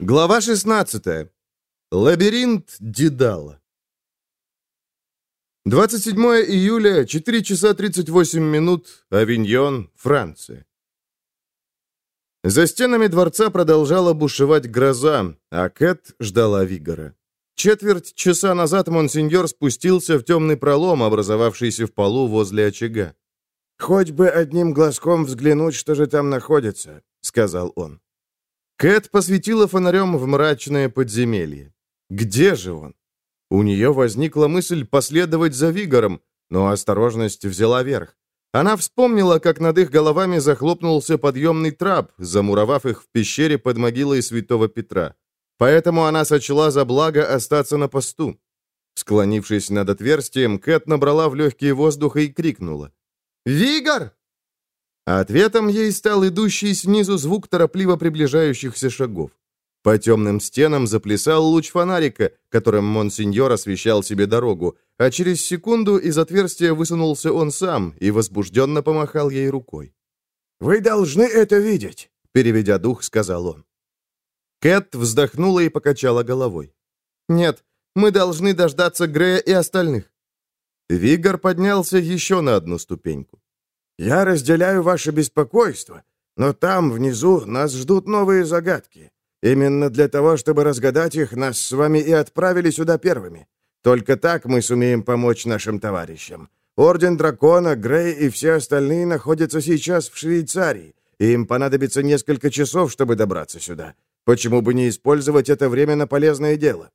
Глава 16. Лабиринт Дедала. 27 июля, 4 часа 38 минут, Авиньон, Франция. За стенами дворца продолжала бушевать гроза, а Кэт ждала Вигора. Четверть часа назад монсеньор спустился в темный пролом, образовавшийся в полу возле очага. «Хоть бы одним глазком взглянуть, что же там находится», — сказал он. Кэт посветила фонарем в мрачное подземелье. Где же он? У нее возникла мысль последовать за Вигором, но осторожность взяла верх. Она вспомнила, как над их головами захлопнулся подъемный трап, замуровав их в пещере под могилой святого Петра. Поэтому она сочла за благо остаться на посту. Склонившись над отверстием, Кэт набрала в легкие воздуха и крикнула. «Вигор!» А ответом ей стал идущий снизу звук торопливо приближающихся шагов. По темным стенам заплясал луч фонарика, которым монсеньор освещал себе дорогу, а через секунду из отверстия высунулся он сам и возбужденно помахал ей рукой. «Вы должны это видеть», — переведя дух, сказал он. Кэт вздохнула и покачала головой. «Нет, мы должны дождаться Грея и остальных». Вигор поднялся еще на одну ступеньку. Я разделяю ваше беспокойство, но там, внизу, нас ждут новые загадки. Именно для того, чтобы разгадать их, нас с вами и отправили сюда первыми. Только так мы сумеем помочь нашим товарищам. Орден Дракона, Грей и все остальные находятся сейчас в Швейцарии, и им понадобится несколько часов, чтобы добраться сюда. Почему бы не использовать это время на полезное дело?»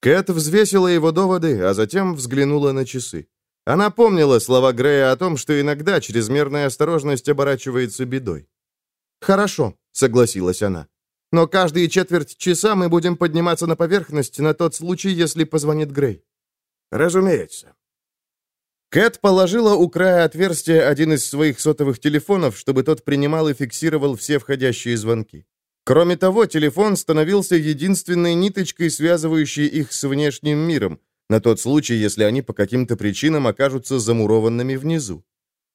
Кэт взвесила его доводы, а затем взглянула на часы. Она помнила слова Грея о том, что иногда чрезмерная осторожность оборачивается бедой. «Хорошо», — согласилась она. «Но каждые четверть часа мы будем подниматься на поверхность на тот случай, если позвонит Грей». «Разумеется». Кэт положила у края отверстия один из своих сотовых телефонов, чтобы тот принимал и фиксировал все входящие звонки. Кроме того, телефон становился единственной ниточкой, связывающей их с внешним миром, на тот случай, если они по каким-то причинам окажутся замурованными внизу.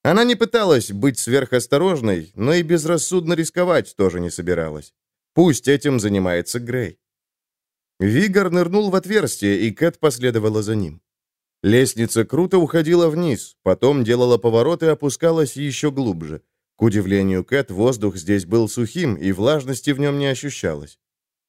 Она не пыталась быть сверхосторожной, но и безрассудно рисковать тоже не собиралась. Пусть этим занимается Грей. Вигор нырнул в отверстие, и Кэт последовала за ним. Лестница круто уходила вниз, потом делала поворот и опускалась еще глубже. К удивлению Кэт, воздух здесь был сухим, и влажности в нем не ощущалось.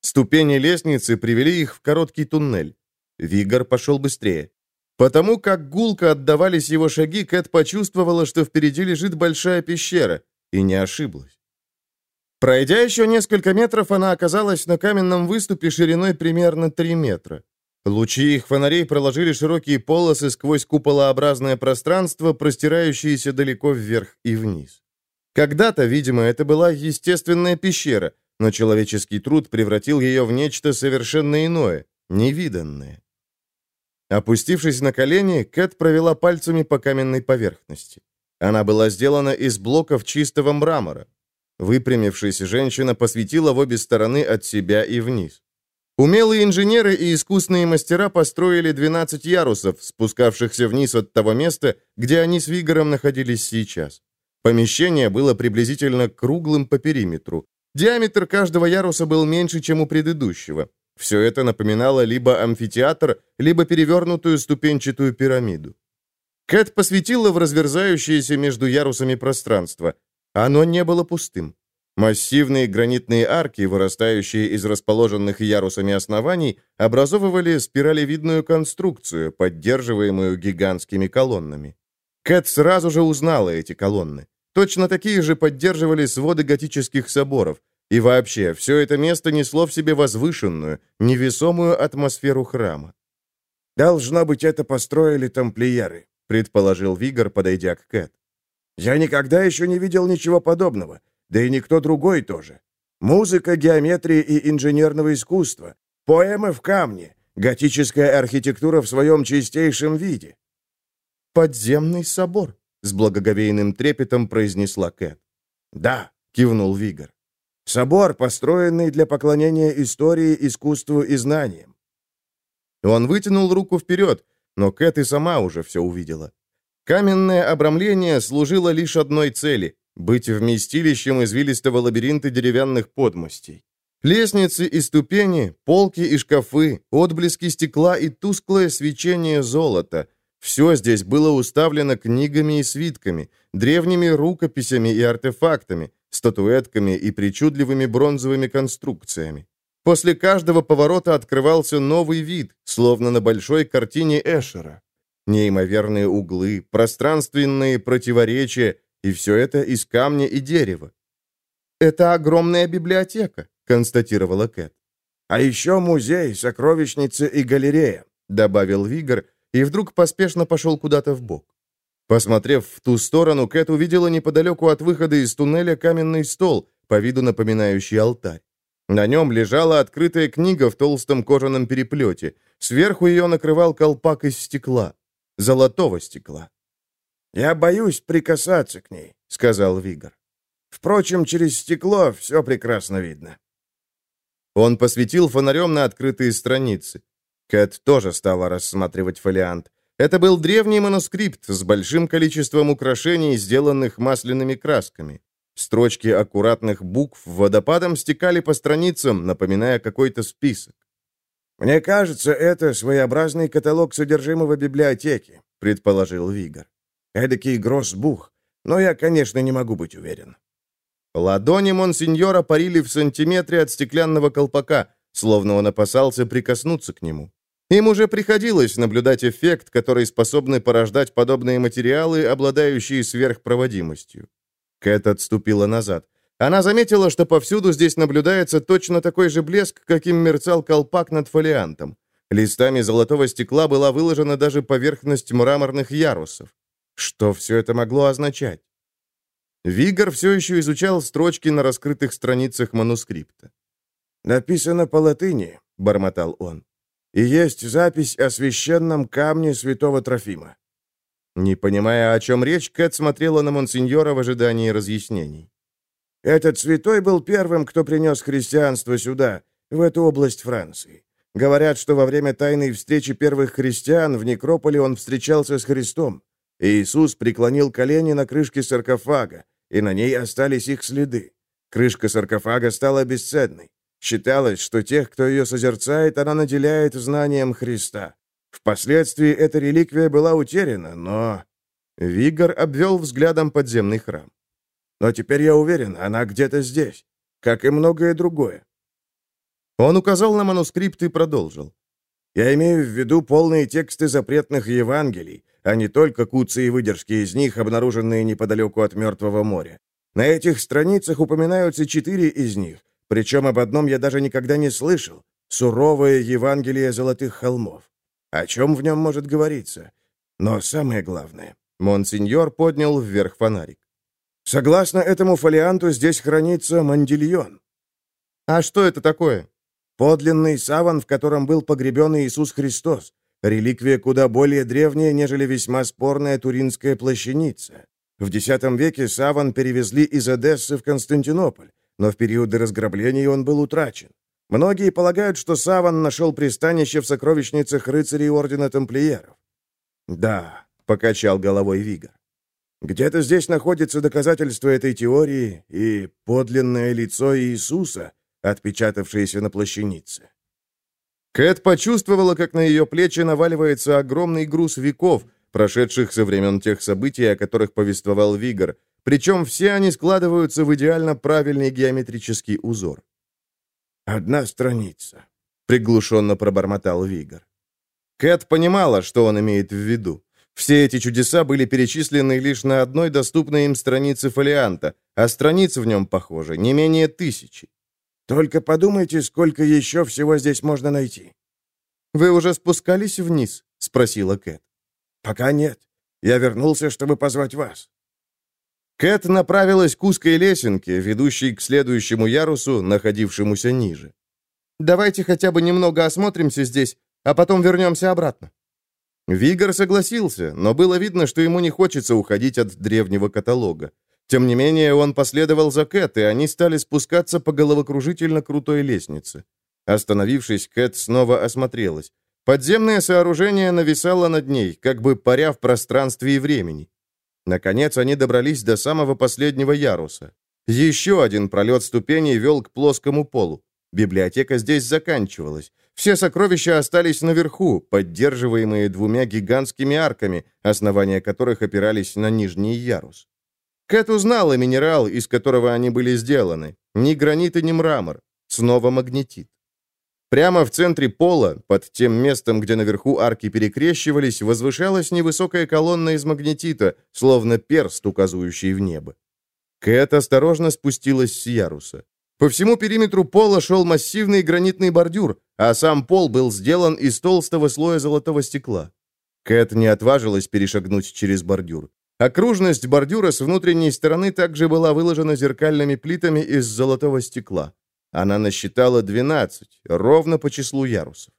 Ступени лестницы привели их в короткий туннель. Вигор пошел быстрее. Потому как гулко отдавались его шаги, Кэт почувствовала, что впереди лежит большая пещера, и не ошиблась. Пройдя еще несколько метров, она оказалась на каменном выступе шириной примерно 3 метра. Лучи их фонарей проложили широкие полосы сквозь куполообразное пространство, простирающееся далеко вверх и вниз. Когда-то, видимо, это была естественная пещера, но человеческий труд превратил ее в нечто совершенно иное, невиданное. Опустившись на колени, Кэт провела пальцами по каменной поверхности. Она была сделана из блоков чистого мрамора. Выпрямившись, женщина посветила в обе стороны от себя и вниз. Умелые инженеры и искусные мастера построили 12 ярусов, спускавшихся вниз от того места, где они с Вигором находились сейчас. Помещение было приблизительно круглым по периметру. Диаметр каждого яруса был меньше, чем у предыдущего. Все это напоминало либо амфитеатр, либо перевернутую ступенчатую пирамиду. Кэт посветила в разверзающееся между ярусами пространство. Оно не было пустым. Массивные гранитные арки, вырастающие из расположенных ярусами оснований, образовывали спиралевидную конструкцию, поддерживаемую гигантскими колоннами. Кэт сразу же узнала эти колонны. Точно такие же поддерживали своды готических соборов, и вообще, все это место несло в себе возвышенную, невесомую атмосферу храма. «Должно быть, это построили тамплиеры», — предположил Вигор, подойдя к Кэт. «Я никогда еще не видел ничего подобного, да и никто другой тоже. Музыка, геометрия и инженерного искусства, поэмы в камне, готическая архитектура в своем чистейшем виде». «Подземный собор», — с благоговейным трепетом произнесла Кэт. «Да», — кивнул Вигор. Собор, построенный для поклонения истории, искусству и знаниям. Он вытянул руку вперед, но Кэт и сама уже все увидела. Каменное обрамление служило лишь одной цели — быть вместилищем извилистого лабиринта деревянных подмостей. Лестницы и ступени, полки и шкафы, отблески стекла и тусклое свечение золота — все здесь было уставлено книгами и свитками, древними рукописями и артефактами, статуэтками и причудливыми бронзовыми конструкциями. После каждого поворота открывался новый вид, словно на большой картине Эшера. Неимоверные углы, пространственные противоречия, и все это из камня и дерева. «Это огромная библиотека», — констатировала Кэт. «А еще музей, сокровищница и галерея», — добавил Вигор, и вдруг поспешно пошел куда-то в бок. Посмотрев в ту сторону, Кэт увидела неподалеку от выхода из туннеля каменный стол, по виду напоминающий алтарь. На нем лежала открытая книга в толстом кожаном переплете. Сверху ее накрывал колпак из стекла. Золотого стекла. «Я боюсь прикасаться к ней», — сказал Вигор. Впрочем, через стекло все прекрасно видно. Он посветил фонарем на открытые страницы. Кэт тоже стала рассматривать фолиант. Это был древний манускрипт с большим количеством украшений, сделанных масляными красками. Строчки аккуратных букв водопадом стекали по страницам, напоминая какой-то список. «Мне кажется, это своеобразный каталог содержимого библиотеки», — предположил Вигор. «Эдакий гроссбух, но я, конечно, не могу быть уверен». Ладони монсеньора парили в сантиметре от стеклянного колпака, словно он опасался прикоснуться к нему. Им уже приходилось наблюдать эффект, который способны порождать подобные материалы, обладающие сверхпроводимостью. Кэт отступила назад. Она заметила, что повсюду здесь наблюдается точно такой же блеск, каким мерцал колпак над фолиантом. Листами золотого стекла была выложена даже поверхность мраморных ярусов. Что все это могло означать? Вигор все еще изучал строчки на раскрытых страницах манускрипта. «Написано по латыни», — бормотал он. «И есть запись о священном камне святого Трофима». Не понимая, о чем речь, Кэт смотрела на монсеньора в ожидании разъяснений. «Этот святой был первым, кто принес христианство сюда, в эту область Франции. Говорят, что во время тайной встречи первых христиан в некрополе он встречался с Христом. Иисус преклонил колени на крышке саркофага, и на ней остались их следы. Крышка саркофага стала бесценной. Считалось, что тех, кто ее созерцает, она наделяет знанием Христа. Впоследствии эта реликвия была утеряна, но... Вигор обвел взглядом подземный храм. Но теперь я уверен, она где-то здесь, как и многое другое. Он указал на манускрипт и продолжил. Я имею в виду полные тексты запретных Евангелий, а не только куцы и выдержки из них, обнаруженные неподалеку от Мертвого моря. На этих страницах упоминаются четыре из них, причем об одном я даже никогда не слышал — суровое Евангелие Золотых Холмов. О чем в нем может говориться? Но самое главное... Монсеньор поднял вверх фонарик. Согласно этому фолианту, здесь хранится мандильон. А что это такое? Подлинный саван, в котором был погребен Иисус Христос. Реликвия куда более древняя, нежели весьма спорная туринская плащаница. В X веке саван перевезли из Одессы в Константинополь, но в периоды разграблений он был утрачен. Многие полагают, что саван нашел пристанище в сокровищницах рыцарей Ордена Тамплиеров. «Да», — покачал головой Вига. «Где-то здесь находится доказательство этой теории и подлинное лицо Иисуса, отпечатавшееся на плащанице». Кэт почувствовала, как на ее плечи наваливается огромный груз веков, прошедших со времен тех событий, о которых повествовал Вигор, причем все они складываются в идеально правильный геометрический узор. «Одна страница», — приглушенно пробормотал Вигор. Кэт понимала, что он имеет в виду. Все эти чудеса были перечислены лишь на одной доступной им странице фолианта, а страниц в нем, похоже, не менее тысячи. Только подумайте, сколько еще всего здесь можно найти». «Вы уже спускались вниз?» — спросила Кэт. «Пока нет. Я вернулся, чтобы позвать вас». Кэт направилась к узкой лесенке, ведущей к следующему ярусу, находившемуся ниже. «Давайте хотя бы немного осмотримся здесь, а потом вернемся обратно». Вигор согласился, но было видно, что ему не хочется уходить от древнего каталога. Тем не менее, он последовал за Кэт, и они стали спускаться по головокружительно крутой лестнице. Остановившись, Кэт снова осмотрелась. Подземное сооружение нависало над ней, как бы паря в пространстве и времени. Наконец, они добрались до самого последнего яруса. Еще один пролет ступеней вел к плоскому полу. Библиотека здесь заканчивалась. Все сокровища остались наверху, поддерживаемые двумя гигантскими арками, основания которых опирались на нижний ярус. Кэт узнала минерал, из которого они были сделаны. Ни гранит и ни мрамор. Снова магнетит. Прямо в центре пола, под тем местом, где наверху арки перекрещивались, возвышалась невысокая колонна из магнетита, словно перст, указывающий в небо. Кэт осторожно спустилась с яруса. По всему периметру пола шел массивный гранитный бордюр, а сам пол был сделан из толстого слоя золотого стекла. Кэт не отважилась перешагнуть через бордюр. Окружность бордюра с внутренней стороны также была выложена зеркальными плитами из золотого стекла. Она насчитала 12, ровно по числу ярусов.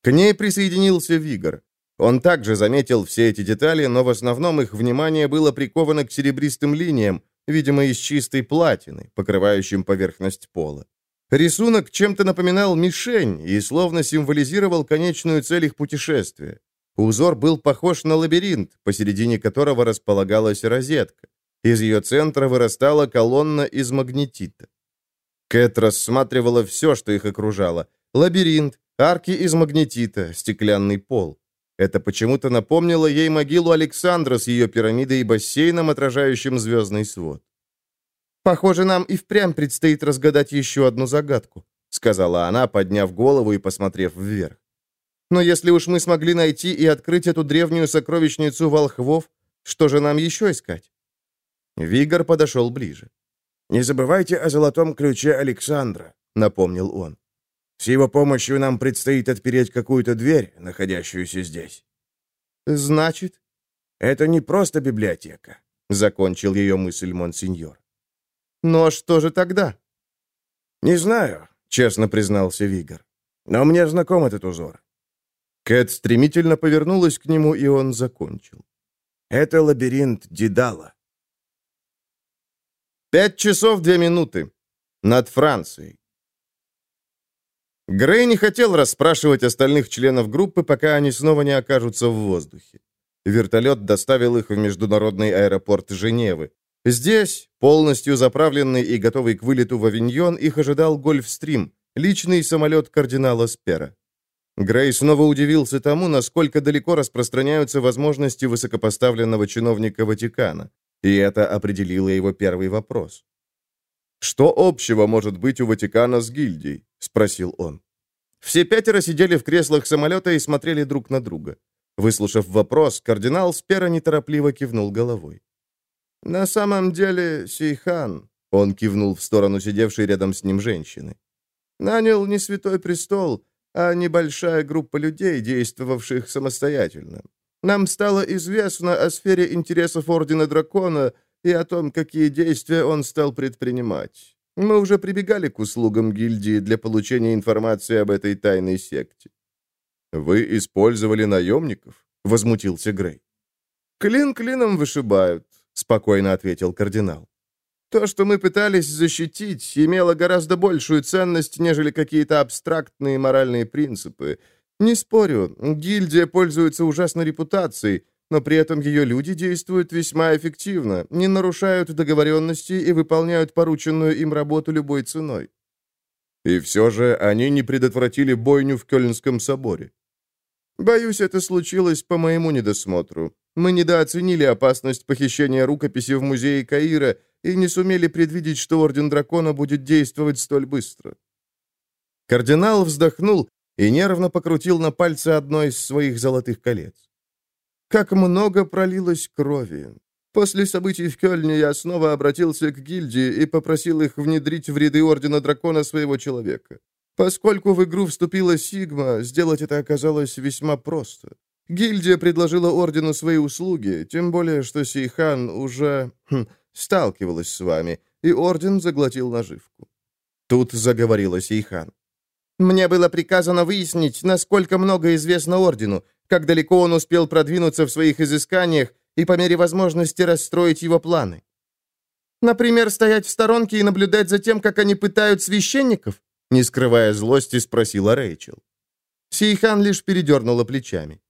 К ней присоединился Вигор. Он также заметил все эти детали, но в основном их внимание было приковано к серебристым линиям, видимо, из чистой платины, покрывающим поверхность пола. Рисунок чем-то напоминал мишень и словно символизировал конечную цель их путешествия. Узор был похож на лабиринт, посередине которого располагалась розетка. Из ее центра вырастала колонна из магнетита. Кэт рассматривала все, что их окружало. Лабиринт, арки из магнетита, стеклянный пол. Это почему-то напомнило ей могилу Александра с ее пирамидой и бассейном, отражающим звездный свод. «Похоже, нам и впрямь предстоит разгадать еще одну загадку», сказала она, подняв голову и посмотрев вверх. «Но если уж мы смогли найти и открыть эту древнюю сокровищницу волхвов, что же нам еще искать?» Вигор подошел ближе. «Не забывайте о золотом ключе Александра», — напомнил он. «С его помощью нам предстоит отпереть какую-то дверь, находящуюся здесь». «Значит?» «Это не просто библиотека», — закончил ее мысль монсеньор. «Но что же тогда?» «Не знаю», — честно признался Вигор. «Но мне знаком этот узор». Кэт стремительно повернулась к нему, и он закончил. «Это лабиринт Дедала». Пять часов две минуты. Над Францией. Грей не хотел расспрашивать остальных членов группы, пока они снова не окажутся в воздухе. Вертолет доставил их в международный аэропорт Женевы. Здесь, полностью заправленный и готовый к вылету в Авиньон, их ожидал Гольфстрим, личный самолет кардинала Спера. Грей снова удивился тому, насколько далеко распространяются возможности высокопоставленного чиновника Ватикана. И это определило его первый вопрос. «Что общего может быть у Ватикана с гильдией?» — спросил он. Все пятеро сидели в креслах самолета и смотрели друг на друга. Выслушав вопрос, кардинал Спера неторопливо кивнул головой. «На самом деле, Сейхан», — он кивнул в сторону сидевшей рядом с ним женщины, «нанял не святой престол, а небольшая группа людей, действовавших самостоятельно. Нам стало известно о сфере интересов Ордена Дракона и о том, какие действия он стал предпринимать. Мы уже прибегали к услугам гильдии для получения информации об этой тайной секте. «Вы использовали наемников?» — возмутился Грей. «Клин клином вышибают», — спокойно ответил кардинал. «То, что мы пытались защитить, имело гораздо большую ценность, нежели какие-то абстрактные моральные принципы — не спорю, гильдия пользуется ужасной репутацией, но при этом ее люди действуют весьма эффективно, не нарушают договоренности и выполняют порученную им работу любой ценой. И все же они не предотвратили бойню в Кёльнском соборе. Боюсь, это случилось по моему недосмотру. Мы недооценили опасность похищения рукописи в музее Каира и не сумели предвидеть, что Орден Дракона будет действовать столь быстро. Кардинал вздохнул и нервно покрутил на пальце одно из своих золотых колец. Как много пролилось крови. После событий в Кёльне я снова обратился к гильдии и попросил их внедрить в ряды Ордена Дракона своего человека. Поскольку в игру вступила Сигма, сделать это оказалось весьма просто. Гильдия предложила Ордену свои услуги, тем более, что Сейхан уже хм, сталкивалась с вами, и Орден заглотил наживку. Тут заговорила Сейхан. Мне было приказано выяснить, насколько много известно Ордену, как далеко он успел продвинуться в своих изысканиях и по мере возможности расстроить его планы. Например, стоять в сторонке и наблюдать за тем, как они пытают священников? Не скрывая злости, спросила Рэйчел. Сейхан лишь передернула плечами.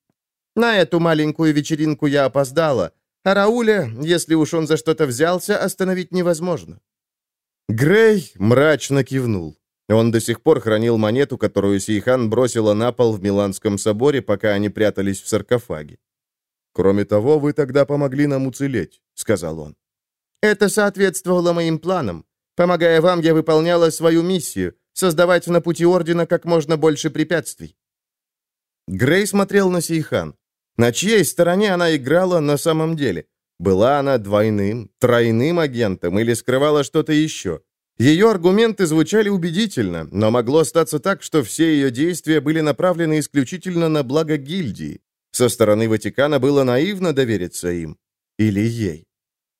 На эту маленькую вечеринку я опоздала, а Рауля, если уж он за что-то взялся, остановить невозможно. Грей мрачно кивнул. Он до сих пор хранил монету, которую Сейхан бросила на пол в Миланском соборе, пока они прятались в саркофаге. «Кроме того, вы тогда помогли нам уцелеть», — сказал он. «Это соответствовало моим планам. Помогая вам, я выполняла свою миссию — создавать на пути Ордена как можно больше препятствий». Грей смотрел на Сейхан. На чьей стороне она играла на самом деле? Была она двойным, тройным агентом или скрывала что-то еще? Ее аргументы звучали убедительно, но могло статься так, что все ее действия были направлены исключительно на благо гильдии. Со стороны Ватикана было наивно довериться им. Или ей.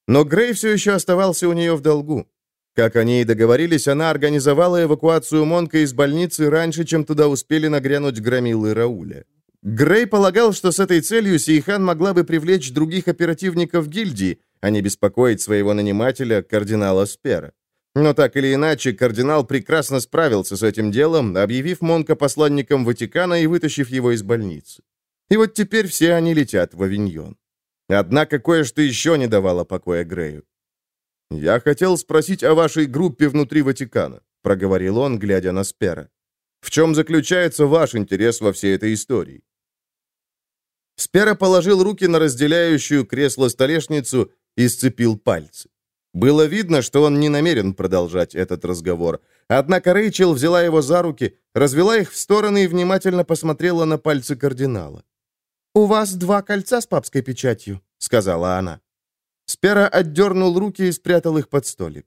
Но Грей все еще оставался у нее в долгу. Как они и договорились, она организовала эвакуацию Монка из больницы раньше, чем туда успели нагрянуть громилы Рауля. Грей полагал, что с этой целью Сейхан могла бы привлечь других оперативников гильдии, а не беспокоить своего нанимателя, кардинала Спера. Но так или иначе, кардинал прекрасно справился с этим делом, объявив Монка посланником Ватикана и вытащив его из больницы. И вот теперь все они летят в Авиньон. Однако кое-что еще не давало покоя Грею. «Я хотел спросить о вашей группе внутри Ватикана», — проговорил он, глядя на Спера. «В чем заключается ваш интерес во всей этой истории?» Спера положил руки на разделяющую кресло-столешницу и сцепил пальцы. Было видно, что он не намерен продолжать этот разговор. Однако Рэйчел взяла его за руки, развела их в стороны и внимательно посмотрела на пальцы кардинала. «У вас два кольца с папской печатью», — сказала она. Спера отдернул руки и спрятал их под столик.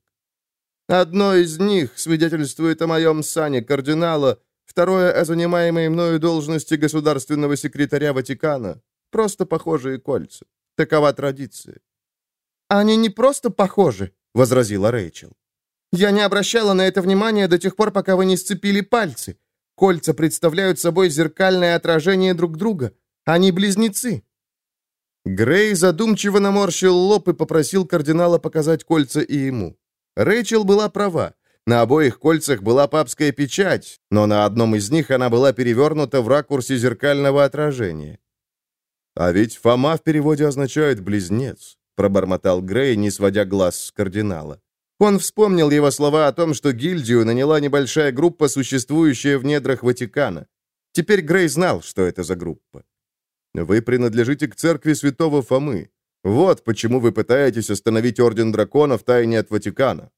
«Одно из них свидетельствует о моем сане кардинала, второе — о занимаемой мною должности государственного секретаря Ватикана. Просто похожие кольца. Такова традиция. «Они не просто похожи», — возразила Рэйчел. «Я не обращала на это внимания до тех пор, пока вы не сцепили пальцы. Кольца представляют собой зеркальное отражение друг друга. Они близнецы». Грей задумчиво наморщил лоб и попросил кардинала показать кольца и ему. Рэйчел была права. На обоих кольцах была папская печать, но на одном из них она была перевернута в ракурсе зеркального отражения. А ведь Фома в переводе означает «близнец» пробормотал Грей, не сводя глаз с кардинала. Он вспомнил его слова о том, что гильдию наняла небольшая группа, существующая в недрах Ватикана. Теперь Грей знал, что это за группа. «Вы принадлежите к церкви святого Фомы. Вот почему вы пытаетесь остановить Орден Дракона в тайне от Ватикана».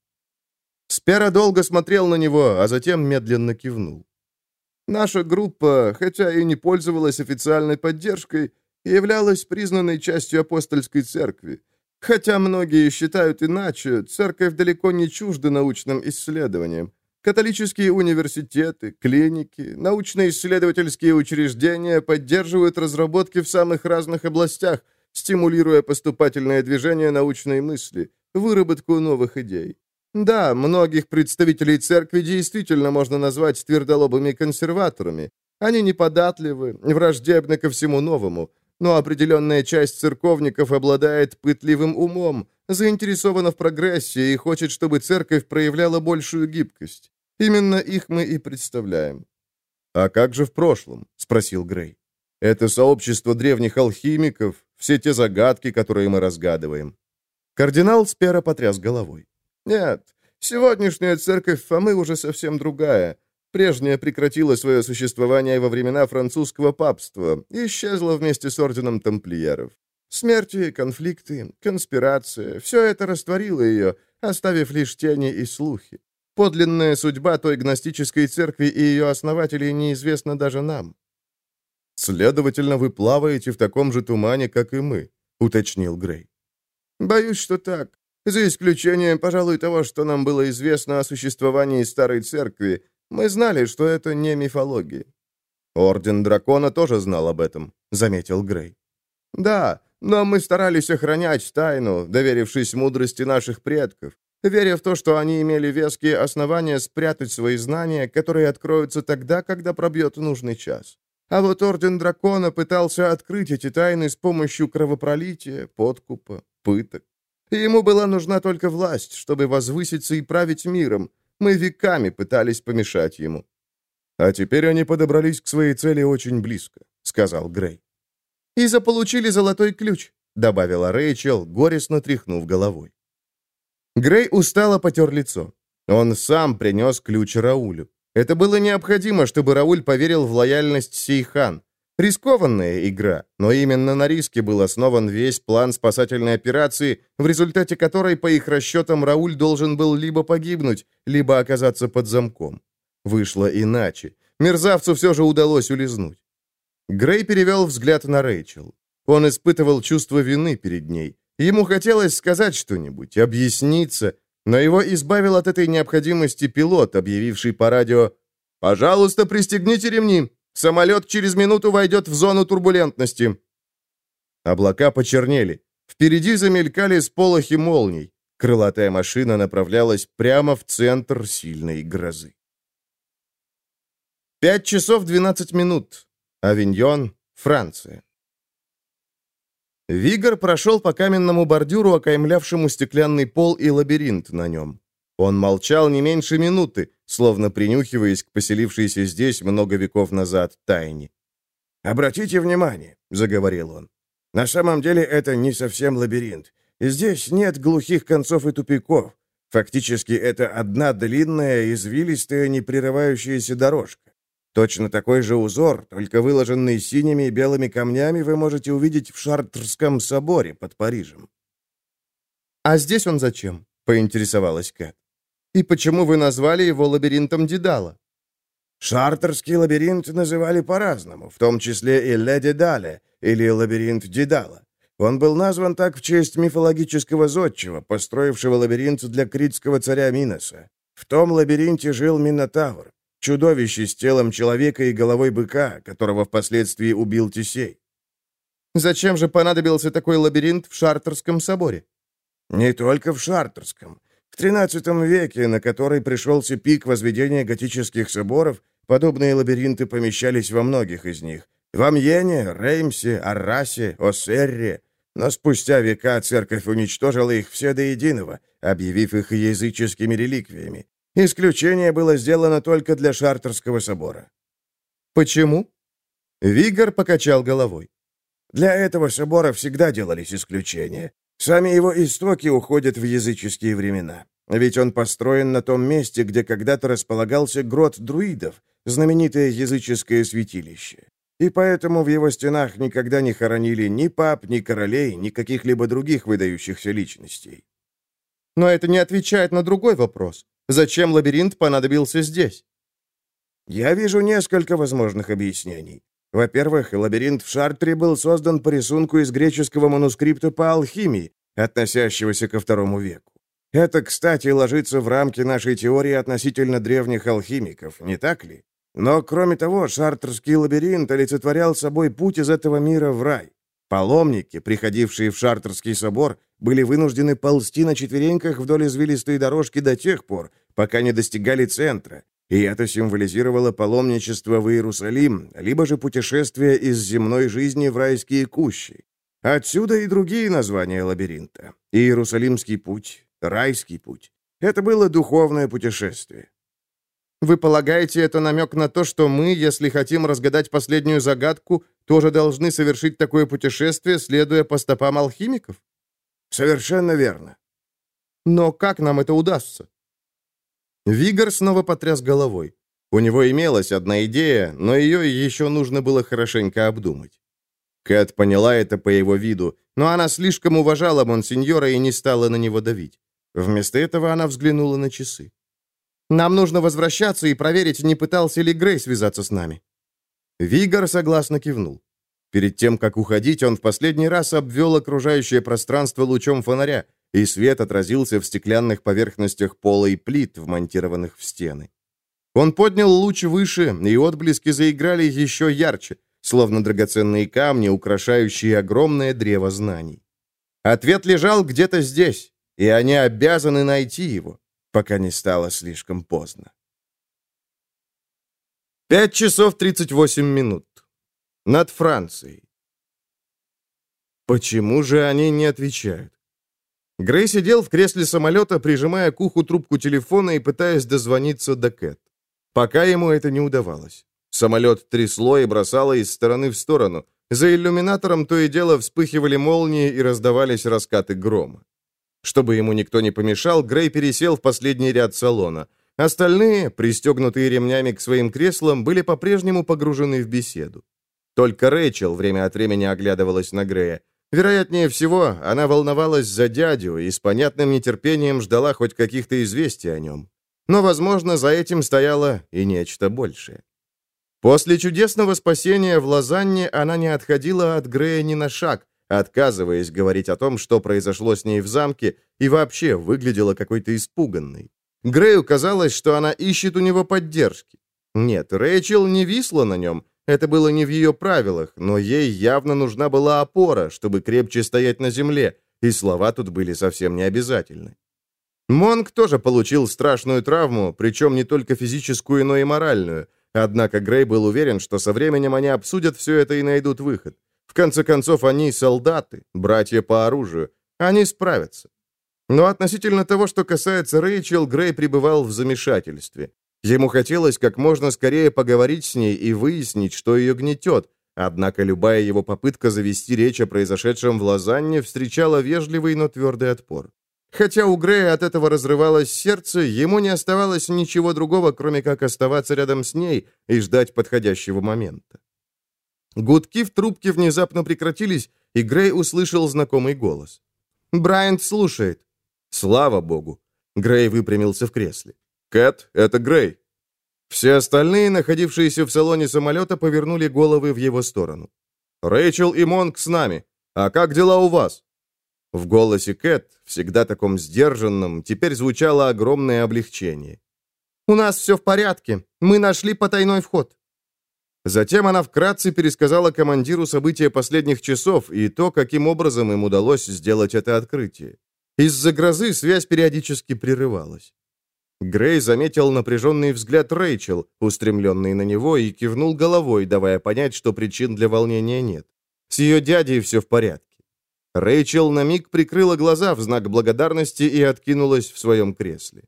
Спера долго смотрел на него, а затем медленно кивнул. «Наша группа, хотя и не пользовалась официальной поддержкой, являлась признанной частью апостольской церкви. Хотя многие считают иначе, церковь далеко не чужда научным исследованиям. Католические университеты, клиники, научно-исследовательские учреждения поддерживают разработки в самых разных областях, стимулируя поступательное движение научной мысли, выработку новых идей. Да, многих представителей церкви действительно можно назвать твердолобыми консерваторами. Они неподатливы, враждебны ко всему новому – но определенная часть церковников обладает пытливым умом, заинтересована в прогрессе и хочет, чтобы церковь проявляла большую гибкость. Именно их мы и представляем. «А как же в прошлом?» — спросил Грей. «Это сообщество древних алхимиков, все те загадки, которые мы разгадываем». Кардинал Спера потряс головой. «Нет, сегодняшняя церковь Фомы уже совсем другая. Прежняя прекратила свое существование во времена французского папства и исчезла вместе с орденом тамплиеров. Смерти, конфликты, конспирация — все это растворило ее, оставив лишь тени и слухи. Подлинная судьба той гностической церкви и ее основателей неизвестна даже нам. «Следовательно, вы плаваете в таком же тумане, как и мы», — уточнил Грей. «Боюсь, что так. За исключением, пожалуй, того, что нам было известно о существовании старой церкви, мы знали, что это не мифология. Орден Дракона тоже знал об этом, заметил Грей. Да, но мы старались охранять тайну, доверившись мудрости наших предков, веря в то, что они имели веские основания спрятать свои знания, которые откроются тогда, когда пробьет нужный час. А вот Орден Дракона пытался открыть эти тайны с помощью кровопролития, подкупа, пыток. И ему была нужна только власть, чтобы возвыситься и править миром, мы веками пытались помешать ему. А теперь они подобрались к своей цели очень близко, сказал Грей. И заполучили золотой ключ, добавила Рэйчел, горестно тряхнув головой. Грей устало потер лицо. Он сам принес ключ Раулю. Это было необходимо, чтобы Рауль поверил в лояльность Сейхан. Рискованная игра, но именно на риске был основан весь план спасательной операции, в результате которой, по их расчетам, Рауль должен был либо погибнуть, либо оказаться под замком. Вышло иначе. Мерзавцу все же удалось улизнуть. Грей перевел взгляд на Рэйчел. Он испытывал чувство вины перед ней. Ему хотелось сказать что-нибудь, объясниться, но его избавил от этой необходимости пилот, объявивший по радио «Пожалуйста, пристегните ремни! Самолет через минуту войдет в зону турбулентности!» Облака почернели. Впереди замелькали сполохи молний. Крылатая машина направлялась прямо в центр сильной грозы. Пять часов двенадцать минут. Авиньон, Франция. Вигор прошел по каменному бордюру, окаймлявшему стеклянный пол и лабиринт на нем. Он молчал не меньше минуты, словно принюхиваясь к поселившейся здесь много веков назад тайне. «Обратите внимание», — заговорил он. «На самом деле это не совсем лабиринт. Здесь нет глухих концов и тупиков. Фактически это одна длинная, извилистая, непрерывающаяся дорожка. Точно такой же узор, только выложенный синими и белыми камнями, вы можете увидеть в Шартрском соборе под Парижем. «А здесь он зачем?» — поинтересовалась Кэт. «И почему вы назвали его лабиринтом Дедала?» Шартерский лабиринт называли по-разному, в том числе и Ле Дедале, или лабиринт Дедала. Он был назван так в честь мифологического зодчего, построившего лабиринт для критского царя Миноса. В том лабиринте жил Минотавр. Чудовище с телом человека и головой быка, которого впоследствии убил Тесей. Зачем же понадобился такой лабиринт в Шартерском соборе? Не только в Шартерском. В XIII веке, на который пришелся пик возведения готических соборов, подобные лабиринты помещались во многих из них. В Амьене, Реймсе, Аррасе, Осерре. Но спустя века церковь уничтожила их все до единого, объявив их языческими реликвиями. Исключение было сделано только для Шартерского собора. Почему? Вигор покачал головой. Для этого собора всегда делались исключения. Сами его истоки уходят в языческие времена. Ведь он построен на том месте, где когда-то располагался грот друидов, знаменитое языческое святилище. И поэтому в его стенах никогда не хоронили ни пап, ни королей, ни каких-либо других выдающихся личностей. Но это не отвечает на другой вопрос. Зачем лабиринт понадобился здесь? Я вижу несколько возможных объяснений. Во-первых, лабиринт в Шартре был создан по рисунку из греческого манускрипта по алхимии, относящегося ко второму веку. Это, кстати, ложится в рамки нашей теории относительно древних алхимиков, не так ли? Но, кроме того, шартерский лабиринт олицетворял собой путь из этого мира в рай. Паломники, приходившие в Шартерский собор, были вынуждены ползти на четвереньках вдоль извилистой дорожки до тех пор, пока не достигали центра, и это символизировало паломничество в Иерусалим, либо же путешествие из земной жизни в райские кущи. Отсюда и другие названия лабиринта. Иерусалимский путь, райский путь. Это было духовное путешествие. Вы полагаете, это намек на то, что мы, если хотим разгадать последнюю загадку, тоже должны совершить такое путешествие, следуя по стопам алхимиков? Совершенно верно. Но как нам это удастся? Вигор снова потряс головой. У него имелась одна идея, но ее еще нужно было хорошенько обдумать. Кэт поняла это по его виду, но она слишком уважала Монсеньора и не стала на него давить. Вместо этого она взглянула на часы. Нам нужно возвращаться и проверить, не пытался ли Грей связаться с нами». Вигор согласно кивнул. Перед тем, как уходить, он в последний раз обвел окружающее пространство лучом фонаря, и свет отразился в стеклянных поверхностях пола и плит, вмонтированных в стены. Он поднял луч выше, и отблески заиграли еще ярче, словно драгоценные камни, украшающие огромное древо знаний. Ответ лежал где-то здесь, и они обязаны найти его пока не стало слишком поздно. Пять часов тридцать восемь минут. Над Францией. Почему же они не отвечают? Грей сидел в кресле самолета, прижимая к уху трубку телефона и пытаясь дозвониться до Кэт. Пока ему это не удавалось. Самолет трясло и бросало из стороны в сторону. За иллюминатором то и дело вспыхивали молнии и раздавались раскаты грома. Чтобы ему никто не помешал, Грей пересел в последний ряд салона. Остальные, пристегнутые ремнями к своим креслам, были по-прежнему погружены в беседу. Только Рэйчел время от времени оглядывалась на Грея. Вероятнее всего, она волновалась за дядю и с понятным нетерпением ждала хоть каких-то известий о нем. Но, возможно, за этим стояло и нечто большее. После чудесного спасения в Лозанне она не отходила от Грея ни на шаг, отказываясь говорить о том, что произошло с ней в замке, и вообще выглядела какой-то испуганной. Грею казалось, что она ищет у него поддержки. Нет, Рэйчел не висла на нем, это было не в ее правилах, но ей явно нужна была опора, чтобы крепче стоять на земле, и слова тут были совсем не обязательны. Монг тоже получил страшную травму, причем не только физическую, но и моральную. Однако Грей был уверен, что со временем они обсудят все это и найдут выход. В конце концов, они солдаты, братья по оружию. Они справятся. Но относительно того, что касается Рэйчел, Грей пребывал в замешательстве. Ему хотелось как можно скорее поговорить с ней и выяснить, что ее гнетет, однако любая его попытка завести речь о произошедшем в Лозанне встречала вежливый, но твердый отпор. Хотя у Грея от этого разрывалось сердце, ему не оставалось ничего другого, кроме как оставаться рядом с ней и ждать подходящего момента. Гудки в трубке внезапно прекратились, и Грей услышал знакомый голос. «Брайант слушает». «Слава богу!» Грей выпрямился в кресле. «Кэт, это Грей». Все остальные, находившиеся в салоне самолета, повернули головы в его сторону. «Рэйчел и Монк с нами. А как дела у вас?» В голосе Кэт, всегда таком сдержанном, теперь звучало огромное облегчение. «У нас все в порядке. Мы нашли потайной вход». Затем она вкратце пересказала командиру события последних часов и то, каким образом им удалось сделать это открытие. Из-за грозы связь периодически прерывалась. Грей заметил напряженный взгляд Рэйчел, устремленный на него, и кивнул головой, давая понять, что причин для волнения нет. С ее дядей все в порядке. Рэйчел на миг прикрыла глаза в знак благодарности и откинулась в своем кресле.